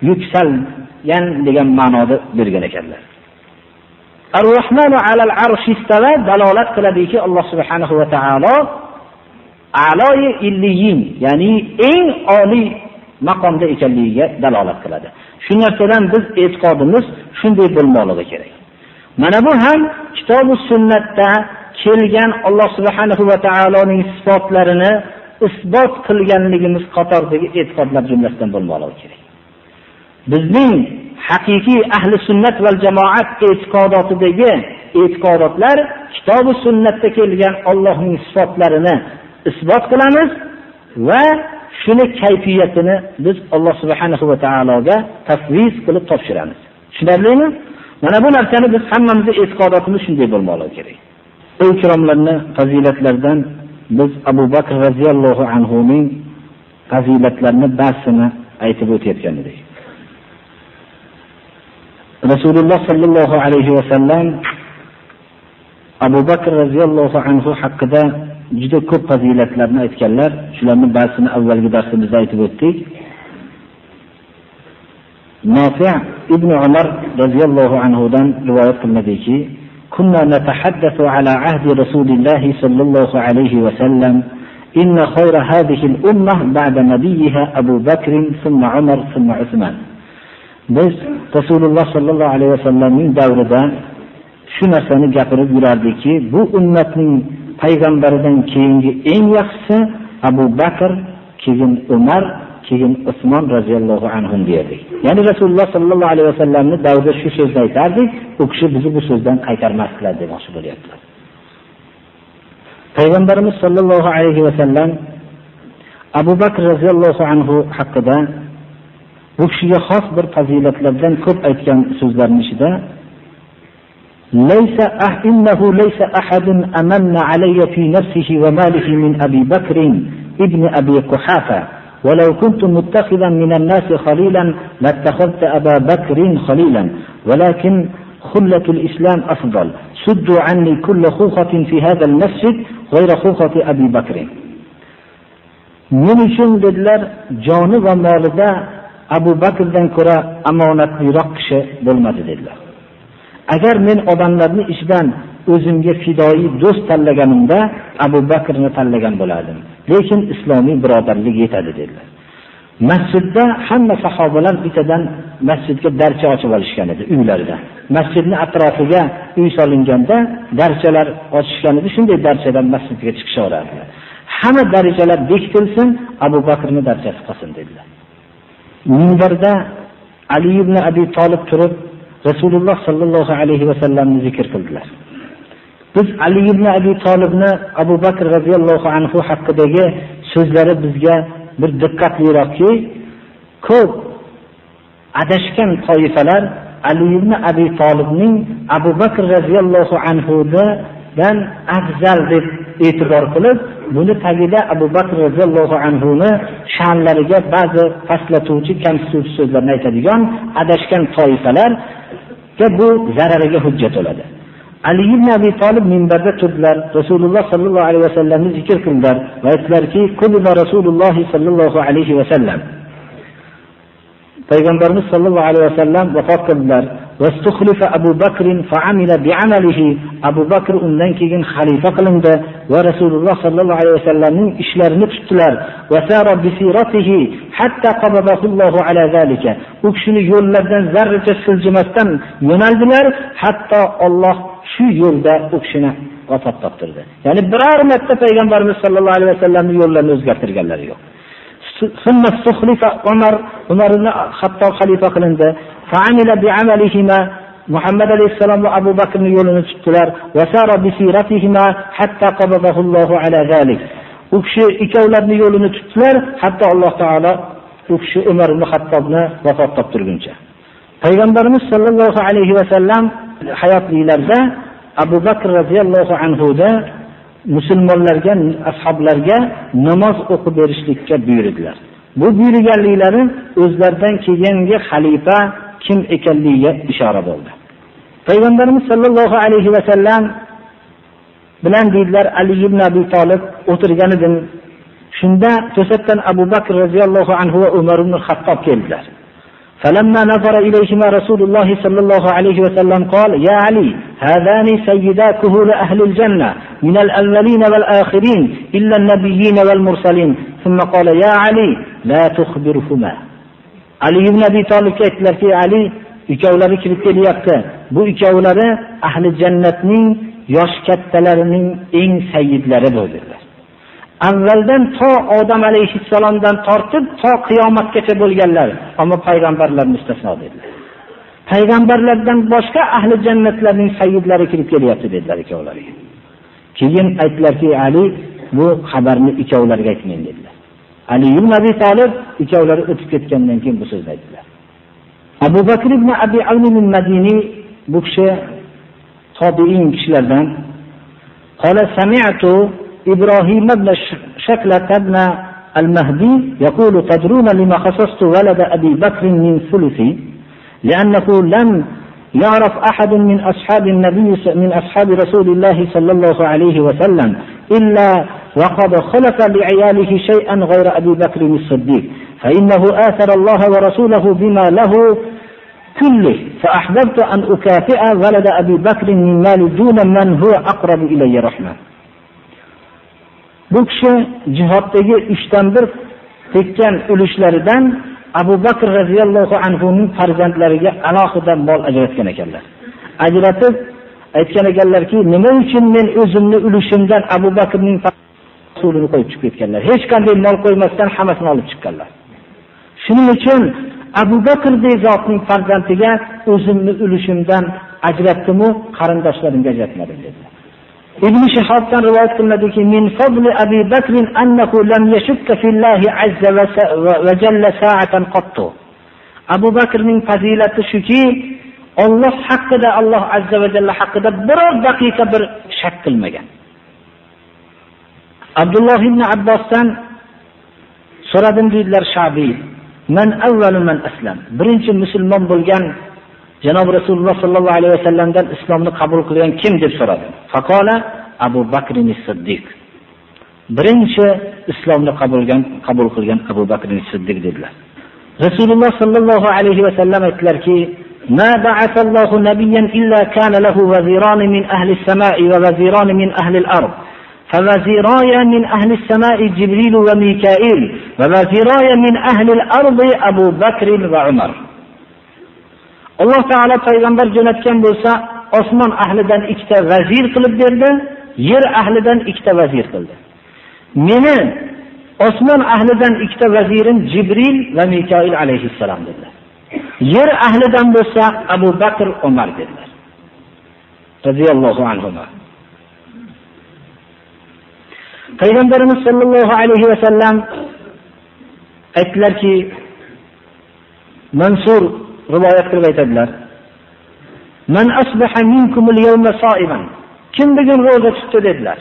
yuksalgan degan ma'noda bergan ekanlar ar rohmanu alal arshi istava dalolat qiladiki alloh subhanahu va taolo a'loyi illiyin ya'ni eng oliy maqomda ekanligiga dalolat qiladi. Shu narsadan biz e'tiqodimiz shunday bo'lmoqligi kerak. Mana bu ham kitobi sunnatda kelgan alloh subhanahu va taoloning sifatlarini isbot qilganligimiz qatoridagi e'tiqodlar jumlasidan bo'lmoqligi kerak. Bizning haqiqiy ahli sunnat va jamoat e'tiqodotidagi e'tiqodotlar kitobi sunnatda kelgan Allohning sifatlarini isbot qilamiz va shuni kayfiyatini biz Alloh subhanahu va taologa tafviz qilib topshiramiz. Tushunarlimi? Mana bu narsani biz hammamiz e'tiqodotimiz shunday bo'lmoqligi kerak. ey ikromlarni biz abu bakr radhiyallohu anhu ning fazilatlarini ba'zisini aytib o'tayotgan edik رسول الله صلى الله عليه وسلم أبو بكر رضي الله عنه حق ذا جدا كبه ذي لتلابنا اتكالر شلما بأسنا أول قدرس بزايت بوتيك نافع ابن عمر رضي الله عنه دان رواية المديكي كنا نتحدث على عهد رسول الله صلى الله عليه وسلم إن خير هذه الأمة بعد نبيها أبو بكر ثم عمر ثم عثمان biz rasululloh sollallohu alayhi vasallamning davrida shu narsani gapirib yurardiki, bu ummatning payg'ambaridan keyingi eng yaxshisi abu bakr keyin umar keyin usmon roziyallohu anhu derdik ya'ni rasululloh sollallohu alayhi vasallamning davrida shu so'zni aytardik u kishi bizni bu so'zdan qaytarmasdilar demoqchi bo'lyaptilar. Payg'ambarimiz sollallohu alayhi vasallam abu bakr roziyallohu anhu haqida bu kishiga xos bir fazilatlardan ko'p aytgan so'zlarni ichida ليس أح إنه ليس أحد أمن علي في نفسه وماله من أبي بكر ابن أبي قحافة ولو كنت متخذا من الناس خليلا لاتخذت أبا بكر خليلا ولكن خلة الإسلام أفضل سدوا عني كل خوخة في هذا المسجد غير خوخة أبي بكر من uchun dedilar joni va molida abu bakrdan ko'ra omonatliroq kishi bo'lmadi dedilar. Agar men odamlarni ichidan o'zimga fidoi do'st tanlaganimda abu bakrni tanlagan bo'lardim. Lekin islomiy birodarlik yetadi dedilar. Masjidda hamma sahobalar bitadan masjidga darcha ochib olishgan edi uylarida. Masjidning atrofiga uy solinganda darchalar ochishgan edi shunday darchadan masjidga chiqishaverardilar. Hamma darajalar bekitilsin abu bakrni darchasi qolsin dedilar. Minbarda ali ibn abi Talib turib rasululloh sallallohu alayhi vasallamni zikr qildilar. Biz ali ibn abi Talibni abu bakr radhiyallohu anhu haqidagi so'zlari bizga bir diqqatliroqki ko'p adashgan toifalar ali ibn abi Talibning abu bakr radhiyallohu anhu dan afzal deb e'tibor qilib buni tagida abu bakr roziyallohu anhuni sha'nlariga ba'zi pastlatuvchi kamsituvchi so'zlarni aytadigan adashgan toifalarga bu zarariga hujjat bo'ladi. Ali ibn abi tolib minbarda turdilar. Rasululloh sollallohu alayhi vasallamni zikr qildilar va aytdilarki rasululloh sollallohu alayhi vasallam. Payg'ambarimiz sollallohu alayhi vasallam vafot qildilar. Abu bakr abu bakr undan keyin xalifa qilindi va rasululloh sollallohu alayhi vasallamning ishlarini tutdilar. u kishini yo'llaridan zarracha siljimasdan yo'naldilar hatto olloh shu yo'lda u kishini vafot toptirdi. Ya'ni biror marta payg'ambarimiz sollallohu alayhi vasallamni yo'llarini o'zgartirganlari yo'q. Umar umar ibn hattob xalifa qilindi. Muhammad alayhissalom va abu bakrni yo'lini tutdilar. U kishi ikkovlarini yo'lini tutdilar. Hatto alloh taolo u kishi umar ibn hattobni vafot toptirguncha. Payg'ambarimiz sollallohu alayhi vasallam hayotliklarida abu bakr roziyallohu anhuda musulmonlarga ashoblarga namoz o'qib berishlikka buyurdilar. Bu buyurganliklari o'zlaridan keyingi xalifa kim ekanligiga ishora bo'ldi. Payg'ambarimiz sollallohu alayhi va sallam bilan deydilar ali ibn abi Talib o'tirgan edim. Shunda to'satdan abu bakr roziyallohu anhu va umar ibn Xattob keldilar. فلما نظر إليهما رسول الله صلى الله عليه وسلم قال يا علي هذان سيدا كهول أهل الجنة من الأولين والآخرين إلا النبيين والمرسلين ثم قال يا علي لا تخبرهما ali ibn abi tolibga aytdilarki ali ikkovlari kirib kelyapti bu ikkovlari ahli jannatning yosh kattalarining eng sayyidlari dedilar avvaldan to odam alayhissalomdan tortib to qiyomatgacha bo'lganlar. Ammo payg'ambarlar mustasno dedilar. Payg'ambarlardan boshqa ahli jannatlarning sayyidlari kirib kelyapti dedilar ikkovlariga. Keyin aytdilarki ali bu xabarni ikkovlariga aytmang dedilar. Ali ibn abi tolib ikkovlari o'tib ketgandan keyin bu so'zni aytdilar. Abu bakr ibn abi madiniy bu kishi tobiin kishilardan إبراهيم بن شكلة بن المهدي يقول تدرون لما خصصت ولد أبي بكر من ثلثي؟ لأنه لم يعرف أحد من أصحاب النبي من أصحاب رسول الله صلى الله عليه وسلم إلا وقد خلف لعياله شيئا غير أبي بكر الصديق فإنه آثر الله ورسوله بما له كله فأحببت أن أكافئ ولد أبي بكر من مال دون من هو أقرب إلي رحمة. Bu kishi jihoddagi 3 dan 1 tekkan ulushlaridan abu bakr radhiyallohu anhu ning farzandlariga alohida mol ajratgan ekanlar. Ajratib aytgan ekanlarki nima uchun men o'zimni ulushimdan abu bakrning rasulini qo'yib chiqib ketganlar? Hech qanday mol qo'ymasdan hammasini olib chiqqanlar. Shuning uchun abu Bakr zotning farzandiga o'zimni ulushimdan ajratdimu qarindoshlarimga ajratmadim dedilar. Ibn shihobdan rivoyat qilinadiki min fadli abi bakr annahu lam yashukka fillahi azza va jalla sa'atan qattu. Abu bakrning fazilati shuki olloh haqida alloh azza va jalla haqida biror daqiqa bir shak qilmagan. Abdulloh ibn abbosdan so'radim deydilar shabiy man avvalu man aslam. Birinchi musulmon bo'lgan janob rasululloh sollallohu alayhi vasallamdan islomni qabul qilgan kim deb so'radi faqola abu bakr siddiq birinchi islomni qabulgan qabul qilgan abu bakr siddiq dedilar rasululloh sollallohu alayhi vasallam aytdilarki ما بعث الله نبيا إلا كان له وزيران من أهل السماء ووزيران من أهل الأرض فوزيراي من أهل السماء جبريل وميكائيل ووزيراي من أهل الأرض أبو بكر وعمر alloh taolo payg'ambar jo'natgan bo'lsa osmon ahlidan ikkita vazir qilib berdi yer ahlidan ikkita vazir qildi. Meni osmon ahlidan ikkita vazirim jibril va mikoil alayhissalom dedilar. Yer ahlidan bo'lsa abu bakr umar dedilar. Roziyallohu anhu payg'ambarimiz sollallohu alayhi vasallam aytdilarki mansur rivoyat qilib aytadilar Man asbaha minkum al-yawma sa'iman. Kim bugun ro'za tutdi dedilar.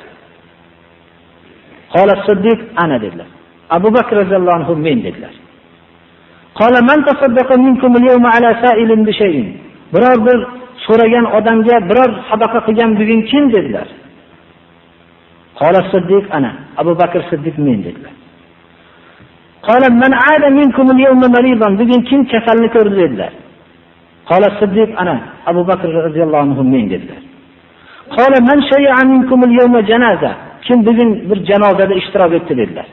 Qala Siddiq ana dedilar. Abu Bakr roziyallohu anhu men dedilar. Qala man tasaddaqa minkum al-yawma ala sa'ilin bi shay'in. Biror bir so'ragan odamga biror sadaqa qilgan bugun kim dedilar. Qala Siddiq ana. Abu Bakr Siddiq men dedilar. Qala man aada minkum al-yawma maridan. Bugun kim kasalni ko'rdi dedilar. Qala Siddiq ana. Abu Bakr radhiyallohu anhu men dedilar. Qala man shay'a minkum al-yawma janaza. Kim bugun bir janozada ishtirok etdi dedilar.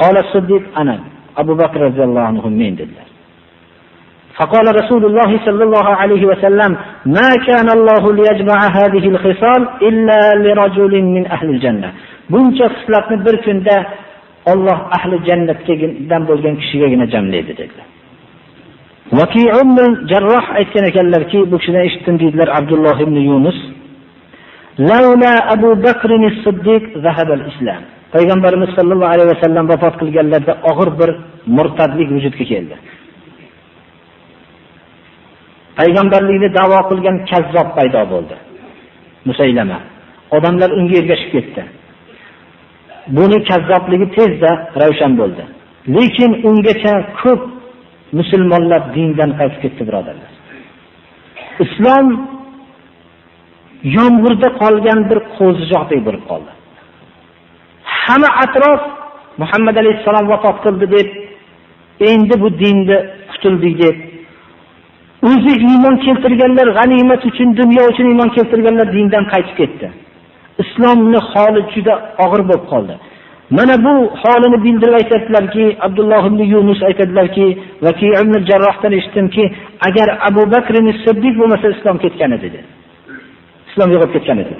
Qala Siddiq ana. Abu Bakr radhiyallohu anhu men dedilar. فقال رسول الله صلى الله عليه وسلم ما كان الله ليجمع هذه الخصال إلا لرجل من أهل الجنة buncha xislatni bir kunda Alloh ahli jannatdan bo'lgan kishigagina jamlaydi dedilar. Vaki'un Jarroh aytgan ekanlarki, bu kishidan eshitdim dedilar Abdulloh ibn Yunus. Laula Abu Bakr as-Siddiq zahaba al-Islam. Payg'ambarimiz sollallohu alayhi vasallam vafot qilganlarda og'ir bir murtadlik vujudga keldi. Payg'ambarlikni da'vo qilgan kazzob paydo bo'ldi. Musaylama. Odamlar unga ergashib ketdi. Buni kazzobligi tezda ravshan bo'ldi. Lekin ungacha ko'p musulmonlar dindan qaytib ketdi birodarlar. Islom yomg'irda qolgan bir qo'zichoqdek bo'lib qoldi. Hamma atrof Muhammad alayhissalom vafot qildi deb, endi bu dinni qutuldik deb o'zi iymon keltirganlar g'animat uchun dunyo uchun iymon keltirganlar dindan qaytib ketdi islomni holi juda og'ir bo'lib qoldi. Mana bu holini bildirib aytadilarki abdulloh ibn yunus aytadilarki jarrohdan eshitdimki agar abu bakr siddiq bo'lmasa islom ketgan edi dedi. Islom yo'qolib ketgan edi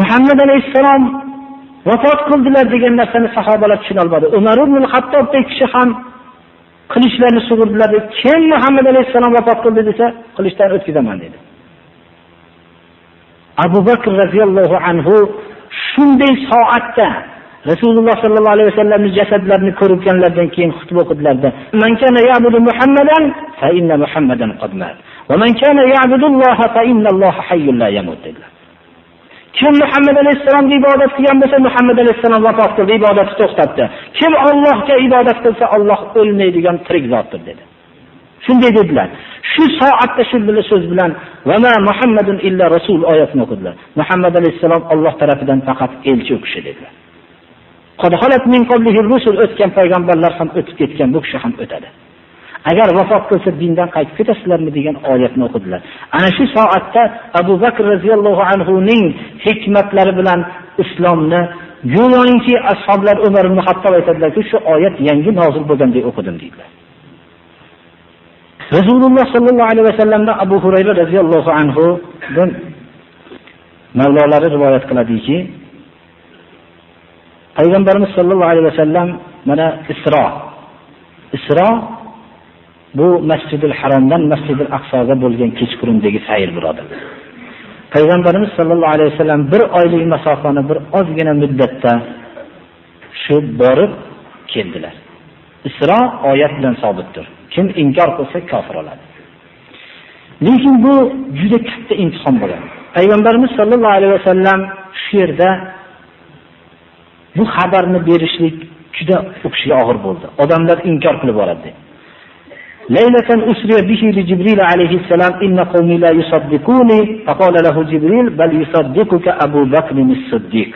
muhammad alayhissalom vafot qildilar degan narsani sahobalar tushuna olmadi. Umar ibn hattobdek kishi ham qilichlarini sug'urdilar kim muhammad alayhissalom vafot qildi desa qilichdan o'tkazaman dedi. Abu bakr roziyallohu anhu shunday soatda rasululloh sollallohu alayhi vasallamni jasadlarini ko'rganlaridan keyin xutba o'qidilarda man kana ya'budu muhammadan fa inna muhammadan qad mat va man kana ya'budu alloha fa inna alloha hayyun la yamut dedilar Kim Muhammad alayhissalomga ibodat qilgan bo'lsa, Muhammad alayhissalom vafot qildi, ibodatni to'xtatdi. Kim Allohga ibodat qilsa, Alloh o'lmaydigan tirik zotdir dedi. Shunday dedilar. Shu soatda shu bilan so'z bilan va ma Muhammadun illa rasul oyatini o'qidilar. Muhammad alayhissalom Alloh tarafidan faqat elchi u kishi dedilar. Qad min qablihi rusul o'tgan payg'ambarlar ham o'tib ketgan, bu kishi ham o'tadi. Agar vafot qilsa dindan qaytib ketasizlarmi degan oyatni o'qidilar. Ana shu soatda Abu Bakr radhiyallohu anhu ning hikmatlari bilan islomni go'yoki ashoblar Umar ibn Hattob aytadilarki, shu oyat yangi nozil bo'lgandek o'qidim deydilar. Rasululloh sallallohu alayhi vasallamdan Abu Hurayra radhiyallohu anhu dan Mavlolari rivoyat qiladiki, Payg'ambarimiz sallallohu alayhi vasallam mana Isro Isro bu Masjidul Haromdan Masjidil Aqsoga bo'lgan kechqurundagi sayr birodarlar. Payg'ambarimiz sallallohu alayhi vasallam bir oylik masofani bir ozgina muddatda shu borib keldilar. Isro oyat bilan sobitdir. Kim inkor qilsa kofir bo'ladi. Lekin bu juda katta imtihon bo'ladi. Payg'ambarimiz sollallohu alayhi vasallam shu yerda bu xabarni berishlik juda u og'ir bo'ldi. Odamlar inkor qilib boradi. Laylatan usriya bihi li Jibril alayhi salam inna qawmi la yusaddiquni faqala lahu Jibril bal yusaddiquka Abu Bakr as-Siddiq.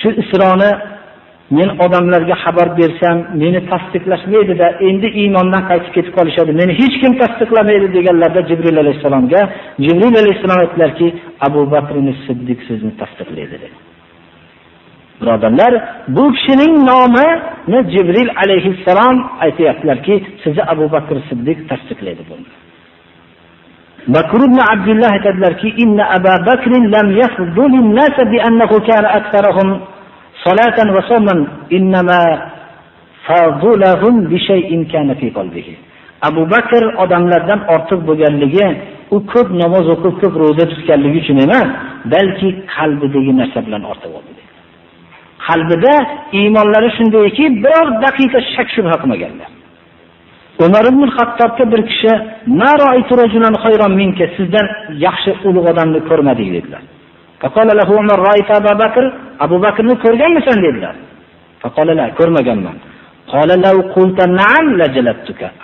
Shu Isroni men odamlarga xabar bersam meni tasdiqlashmaydida endi iymondan qaytib ketib qolishadi. Meni hech kim tasdiqlamaydi deganlarda jibril alayhissalomga jibril alayhissalom aytdilarki abu bakr siddiq sizni tasdiqlaydi dedi. Birodarlar bu kishining nomini jibril alayhissalom aytyaptilarki sizni abu bakr siddiq tasdiqlaydi buni. Bakr ibn Abdullah aytadilarki inna Abu Bakr lam yafdul an-nas bi annahu kana aktharuhum salatan va sawman innama fadulahum bi shay'in kana fi qalbihi Abu Bakr odamlardan ortiq bo'lganligi u ko'p namoz o'qib ko'p roza tutganligi uchun emas balki qalbidagi narsa bilan ortib bo'ldi qalbida iymonlari shundayki biror daqiqa shak shubha qilmaganlar umar ibn hattobga bir kishi sizdan yaxshi ulug' odamni ko'rmadik dedilar abu bakrni ko'rganmisan dedilar ko'rmaganman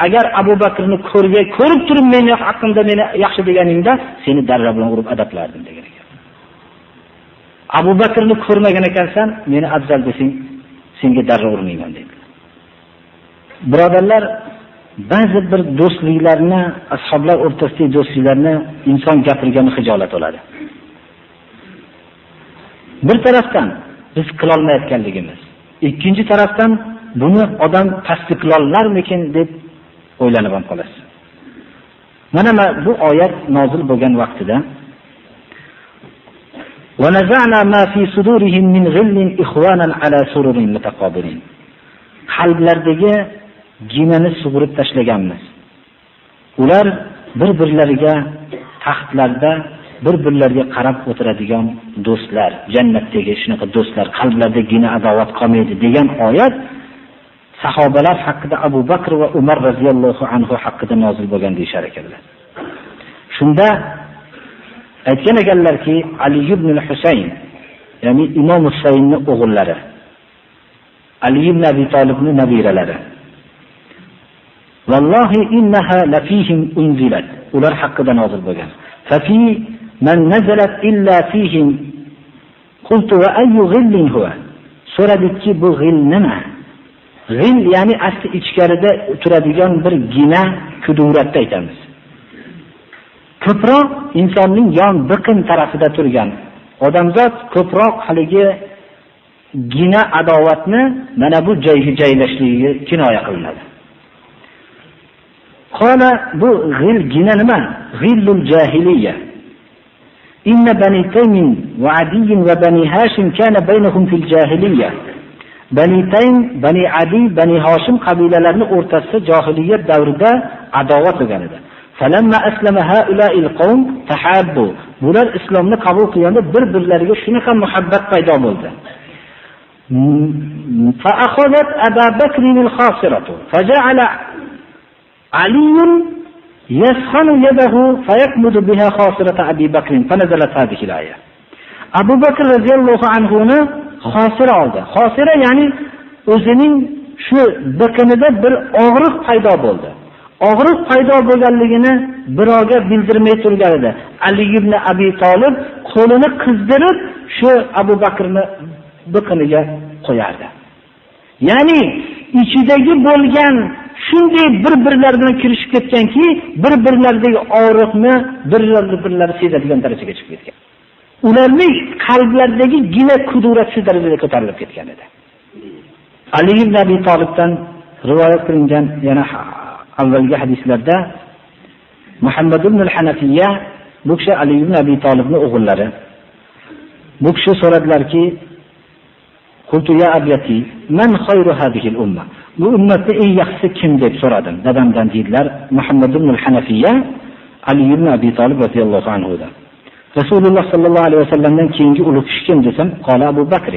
agar abu bakrni ko'rgay ko'rib turib meni haqqimda meni yaxshi deganingda seni darra bilan urib adablardim degan Abu Bakrni ko'rmagan ekansan, meni afzal desang, senga darra urmayman dedi. Birodarlar, ba'zi bir do'stliklarni, ashoblar o'rtasidagi do'stliklarni inson gapirgani hijolat bo'ladi. Bir tarafdan biz qilolmayotganligimiz, ikkinchi tarafdan buni odam tasdiqlollarmikin deb o'ylanib ham qolasiz. Mana bu oyat nozil bo'lgan vaqtida ونزعنا ما في صدورهم من غل إخوانا على سرر متقابلين qalblardagi ginani sug'urib tashlaganmiz ular bir birlariga taxtlarda bir birlariga qarab o'tiradigan do'stlar jannatdagi shunaqa do'stlar qalblarida gina adovat qolmaydi degan oyat sahobalar haqida abu bakr va umar roziyallohu anhu haqida nozil bo'lgan deyishar ekanlar. Shunda aytgan ekanlarki ali ibn husayn ya'ni imom husaynni o'g'illari ali ibn abi tolibni nabiralari vallohi innaha lafihim unzilat. Ular haqida nozil bo'lgan. Fafi man nazalat illa fihim qultu va ayyu ghillin huwa so'radikki bu g'il nima g'il ya'ni asli ichkarida turadigan bir gina kuduratda aytamiz. Ko'proq insonning yon biqin tarafida turgan odamzod ko'proq haligi gina adovatni mana bu joyga joylashligiga kinoya qilinadi. Qala bu g'il gina nima? G'illul jahiliya. إن بني تيم وعدي وبني هاشم كان بينهم في الجاهلية بني تيم بني عدي بني هاشم qabilalarining o'rtasida johiliyat davrida adovat bo'lgan edi فلما أسلم هؤلاء القوم تحابوا bular islomni qabul qilganda bir birlariga shunaqa muhabbat paydo bo'ldi فأخذت أبا بكر الخاصرة فجعل علي يسخن يده فيقبض بها خاصرة أبي بكر فنزلت هذه الآية Abu Bakr radhiyallohu anhuni xosira oldi. Xosira ya'ni o'zining shu biqinida bir og'riq paydo bo'ldi. Og'riq paydo bo'lganligini birovga bildirmay turgan edi. Ali ibn Abi Talib qo'lini qizdirib shu Abu Bakrni biqiniga qo'yardi. Ya'ni ichidagi bo'lgan shunday bir-birlari bilan kirishib ketganki, bir-birlaridagi og'riqni bir-birlari sezadigan darajaga chiqib ketgan. Ularning qalblaridagi gina kudurat shu darajada ko'tarilib ketgan edi. Ali ibn Abi Talibdan rivoyat qilingan yana avvalgi hadislarda Muhammad ibn al-Hanafiyya bu kishi Ali ibn Abi Talibning o'g'illari. Bu kishi so'radilarki, "Qultu ya abiyati, man khayru hadhihi al-umma?" Bu ummatda eng yaxshisi kim deb so'radim. Dadamdan deydilar, Muhammad ibn al-Hanafiyya Ali ibn Abi Talib roziyallohu anhudan. Rasululloh sallallohu alayhi vasallamdan keyingi ulug' kishi kim desam, qola Abu Bakr.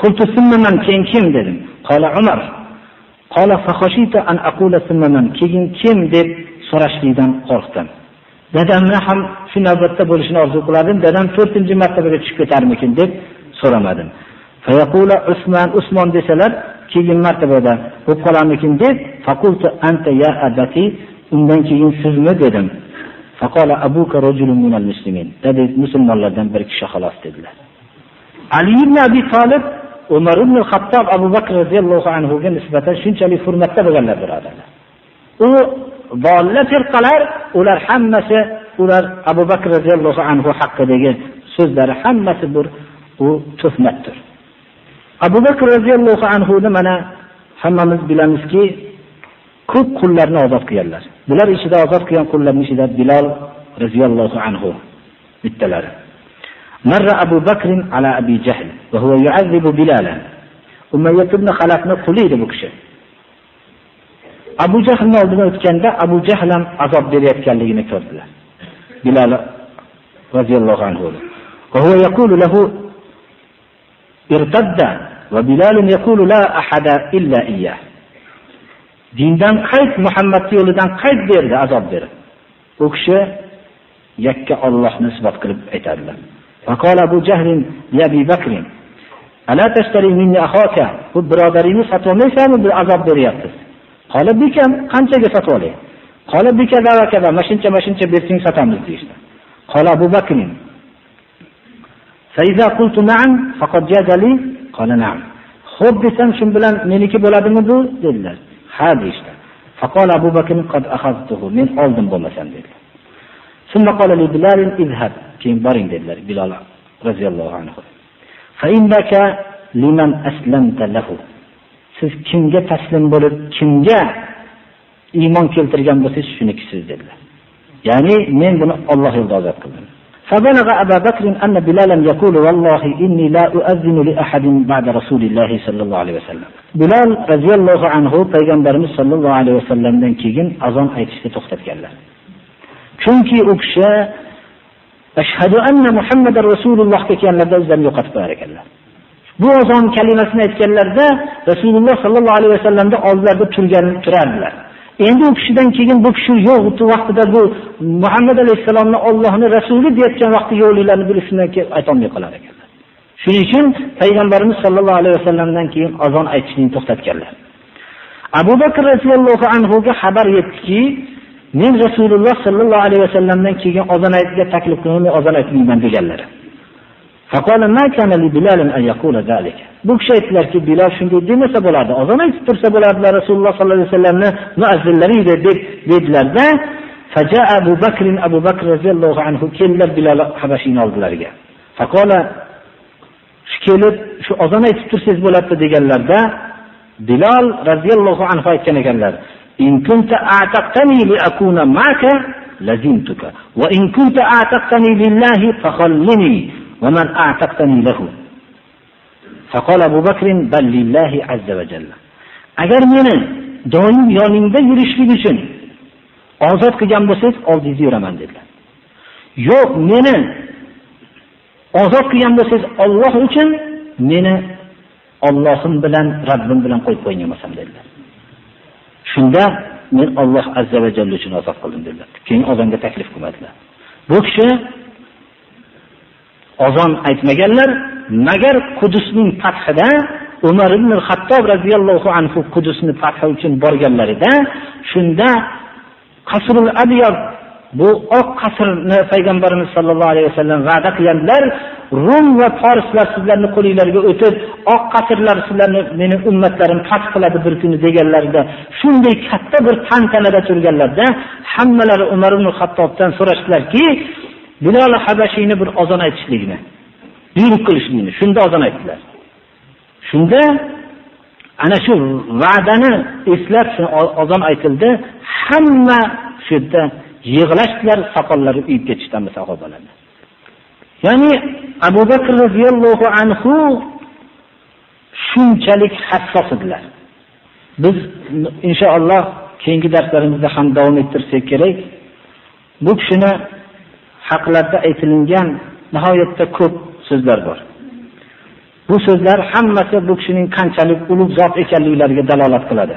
Qultu thumma keyin kim dedim. qola Umar. qola fa an aqula thumma keyin kim deb so'rashlikdan qo'rqdim. Dadamni ham shu navbatda bo'lishini orzu qilardim. Dadam 4-martabaga tushib ketarmikin deb so'ramadim. Fayaqula Usmon Usmon desalar, keyin martabada bo'lib qolarmikin deb, faqultu anta ya abati undan keyin sizmi dedim. Faqala abuka rajulun minal muslimin. Dedi musulmonlardan bir kishi xolos dedilar. Ali ibn Abi Talib Umar ibn Xattob Abu Bakr radhiyallohu anhu ga nisbatan shunchalik hurmatda bo'lganlar birodarlar. U bolla firqalar ular hammasi ular Abu Bakr radhiyallohu anhu haqidagi so'zlari hammasi bir u tuhmatdir. Abu Bakr radhiyallohu anhu mana hammamiz bilamizki, ko'p qullarni ozod qilganlar. Bular ichida ozod qilgan qullarning ichida Bilal radhiyallohu anhu bittalari. Marra Abu Bakr ala Abi Jahl va huwa yu'azzibu Bilalan. Umayyah ibn Xalafni quli edi bu kishi. Abu Jahlning oldidan o'tganda Abu Jahl ham azob berayotganligini ko'rdilar. Bilal radhiyallohu anhu. Va huwa yaqulu lahu irtadda va Bilal yaqulu la ahada illa iyyah. dindan qayt Muhammad yo'lidan qayt berdi azob berib u kishi yakka Allohni isbot qilib aytadilar faqala Abu Jahl ya Abi Bakr ala tashtari minni akhaka bu birodaringni sotib olmaysanmi bir azob beryapsiz qala bikam qanchaga sotib olay qala bika va kaza mashincha mashincha bersang sotamiz deyishdi qala Abu Bakr فإذا قلت نعم فقد جاز لي Qala na'am. Xo'p desam shun bilan meniki bo'ladimi bu? dedilar. Ha deyishdi. Faqala Abu Bakr qad akhadtuhu. Men oldim bo'lmasam dedilar. Summa qala li Bilal izhab. Keyin boring dedilar Bilal roziyallohu anhu. Fa innaka liman aslamta lahu. Siz kimga taslim bo'lib, kimga iymon keltirgan bo'lsangiz, shunikisiz dedilar. Ya'ni men buni Alloh yo'lida ozod qildim. فبلغ أبا بكر أن بلالا يقول والله إني لا أؤذن لأحد بعد رسول الله صلى الله عليه وسلم Bilal radhiyallohu anhu payg'ambarimiz sollallohu alayhi vasallamdan keyin azon aytishni to'xtatganlar. Chunki u kishi ashhadu anna Muhammadar rasululloh deganlarda o'zlarini yo'qotib qo'yar ekanlar. Bu azon kalimasini aytganlarda Rasululloh sollallohu alayhi vasallamda oldlarida turgan turardilar. Endi u kishidan keyin bu kishi yo'q vaqtida bu Muhammad alayhisalomni Allohning rasuli deyotgan vaqtda yo'qliklarini bilib keyin ayta aytolmay qolar ekanlar. Shuning uchun payg'ambarimiz sollallohu alayhi vasallamdan keyin azon aytishni to'xtatganlar. Abu Bakr radhiyallohu anhu ga xabar yetdiki, men Rasululloh sollallohu alayhi vasallamdan keyin azon aytishga taklif qilmay azon aytmayman deganlar. bu kishi aytdilarki Bilal shunday demasa bo'ladi azon aytib tursa bo'ladilar Rasululloh sollallohu alayhi vasallamni muazzinlari deb dedilarda فجاء أبو بكر أبو بكر رضي الله عنه keldilar Bilal Habashiyni oldilariga faqala shu kelib shu azon aytib tursangiz bo'ladi deganlarda Bilal radhiyallohu anhu aytgan ekanlar in kunta a'taqtani li akuna ma'aka lazimtuka va in kunta a'taqtani lillahi fakhallini ومن أعتقتني له فقال أبو بكر بل لله عز وجل agar meni doim yoningda yurishlik uchun ozod qilgan bo'lsangiz oldingizda yuraman dedilar yo'q meni ozod qilgan bo'lsangiz Alloh uchun meni Allohim bilan Rabbim bilan qo'yib qo'ygan bo'lsam dedilar shunda men Alloh azza va jalla uchun ozod qildim dedilar keyin ozonga taklif qilmadilar bu kishi ozon aytmaganlar, magar Qudusning fathida Umar ibn Xattob radhiyallohu anhu Qudusni fathi uchun borganlarida, shunda Qasrul Abyad bu oq qasrni payg'ambarimiz sollallohu alayhi vasallam va'da qilganlar rum va forslar sizlarni qo'linglarga o'tib oq qasrlar sizlarni meni ummatlarim fath qiladi bir kuni deganlarida shunday katta bir tantanada turganlarda hammalari umar ibn hattobdan so'rashdilarki Bilal habashiyni bir ozon aytishlikni buyruq qilishlikni shunda ozon aytdilar. Shunda ana shu va'dani eslab ozon aytildi. Hamma shu yerda yig'lashdilar soqollari uyib ketishdan sahobalar ya'ni abu bakr radhiyallohu anhu shunchalik hassos edilar. Biz inshaalloh keyingi darslarimizda ham davom ettirsak kerak. Bu kishini haqlarda aytilingan nihoyatda ko'p so'zlar bor. Bu so'zlar hammasi bu kishining qanchalik ulug' zot ekanliklariga dalolat qiladi.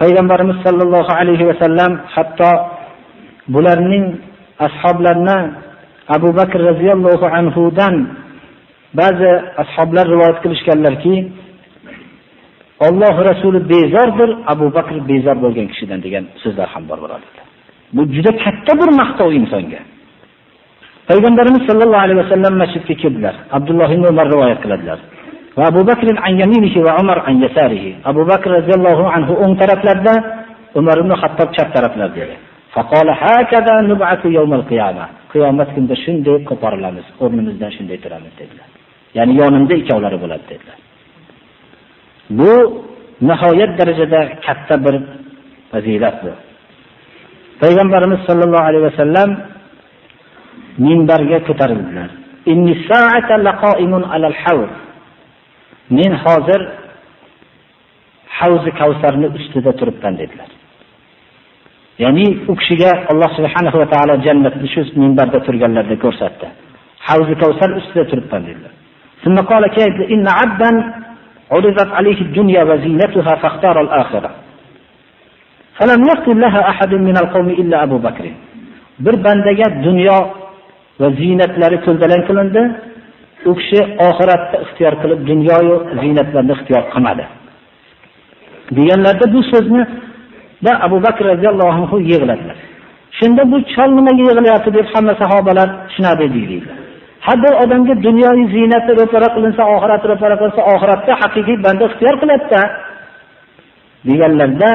Payg'ambarimiz sollallohu alayhi va sallam hatto bularning ashoblarni abu bakr radhiyallohu anhu dan ba'zi ashoblar rivoyat qilishganlarki Alloh rasuli bezordir abu bakr bezor bo'lgan kishidan degan so'zlar ham bor birodarlar bu juda katta bir maqtov insonga. Payg'ambarimiz sollallohu alayhi vasallam masjidga keldilar. Abdulloh ibn umar rivoyat qiladilar. Va abu bakr an yaminihi va umar an yasarihi abu bakr roziyallohu anhu o'ng taraflarda umar ibn hattob chap taraflarda dedi. Qiyomat kunida shunday qo'porilamiz o'rnimizdan shunday turamiz dedilar. Ya'ni yonimda ikkovlari bo'ladi dedilar. Bu nihoyat darajada katta bir fazilat bu. Payg'ambarimiz sollallohu alayhi vasallam minbarga ko'tarildilar. Inni sa'ata laqa'imun alal havr. Men hozir Havzi Kavsarni ustida turibman dedilar. Ya'ni u kishiga Alloh subhanahu va taolo jannatni shu minbarda turganlarni ko'rsatdi. Havzi Kavsar ustida turibman dedilar. Sunna qala kayfa inna 'abdan urizat alayhi dunya va zinatuha faxtara al-akhirah. Falam yaqul laha ahad min al-qawmi illa Abu Bakr. Bir bandaga dunyo va ziynatlari ko'ldalang qilindi u kishi oxiratni ixtiyor qilib dunyoyu ziynatlarni ixtiyor qilmadi deganlarda bu so'zni va Abu Bakr radhiyallohu anhu yig'ladilar. Shunda bu chol nimaga yig'layapti deb hamma sahobalar tushunadi deydilar Har bir odamga dunyoviy ziynati ro'para qilinsa, oxirat ro'para qilinsa, oxiratda haqiqiy banda ixtiyor qiladi-da. deganlarda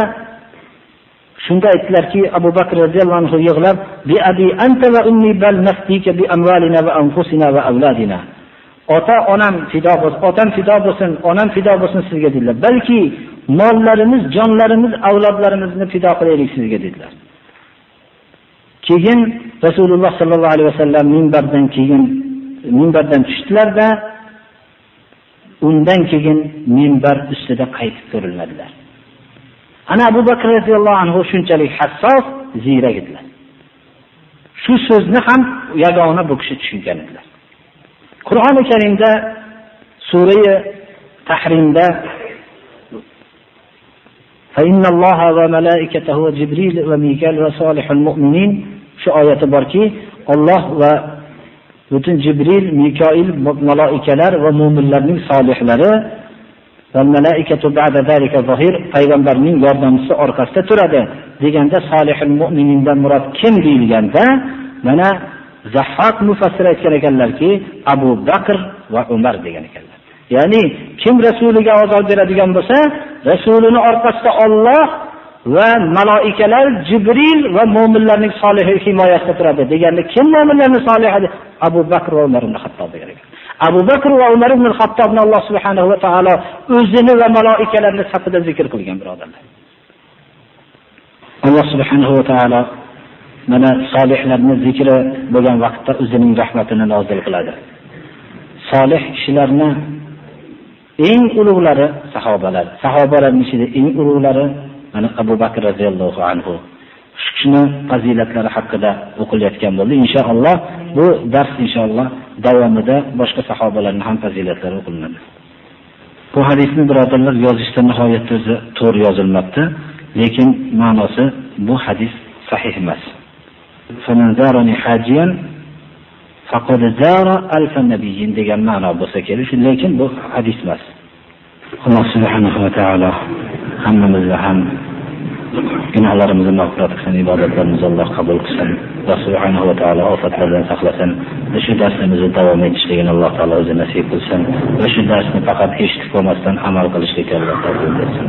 shunda aytdilarki Abu Bakr radhiyallohu anhu yig'lab bi abi anta va ummi bal naftika bi amvalina va anfusina va avladina. Ota onam fido bo'lsin otam fido bo'lsin onam fido bo'lsin sizga dedilar. Balki mollarimiz jonlarimiz avlodlarimizni fido qilaylik sizga dedilar. Keyin rasululloh sollallohu alayhi vasallam minbardan keyin minbardan tushdilarda undan keyin minbar ustida qaytib turilmadilar. ana abu bakr roziyallohu anhu shunchalik hassos ziyrak edilar shu so'zni ham yagona bu kishi tushungan edilar qur'oni karimda surai tahrimda فإن الله وملائكته وجبريل وميكال وصالح المؤمنين shu oyati borki Alloh va butun Jibril, Mikoil, malaikalar va mu'minlarning solihlari payg'ambarning yordamchisi orqasida turadi deganda solihul mu'minindan murod kim deyilganda mana Zahhok mufassir aytgan ekanlarki, Abu Bakr va Umar degan ekanlar. Ya'ni kim rasuliga ozor beradigan bo'lsa, rasulini orqasida Alloh va malaikalar Jibril va mu'minlarning solihi himoyasida turadi deganda kim mu'minlarning solihi? Abu Bakr va Umar ibn Hattob degan ekan. Abu Bakr va Umar ibn Xattobni Alloh subhanahu va taolo o'zini va malaikalarni safida zikr qilgan birodarlar. Alloh subhanahu va taolo mana solihlarni zikri bo'lgan vaqtda o'zining rahmatini nozil qiladi. Solih kishilarni eng ulug'lari sahobalar. Sahobalarning ichida eng ulug'lari mana Abu Bakr radhiyallohu anhu. Shu kishini fazilatlari haqida o'qilayotgan bo'ldi. Inshaalloh bu dars inshaalloh davomida boshqa sahobalarning ham fazilatlari o'qilinadi. Bu hadisni birodarlar yozishda nihoyatda o'zi to'g'ri yozilmabdi, lekin ma'nosi bu hadis sahih emas. Hajiyan faqad zara alfa nabiyyin degan ma'no bo'lsa kerak, lekin bu hadis emas. Alloh subhanahu va taolo hammamizga ham gunohlarimizni mag'firat qilsin, ibodatlarimizni Alloh qabul qilsin. Alloh subhanahu va taolo ofatlardan saqlasin. Shu darsimizni davom etishligini Alloh taolo o'zi nasib qilsin va shu darsni faqat eshitib qolmasdan amal qilishlikka Alloh tavfiq bersin.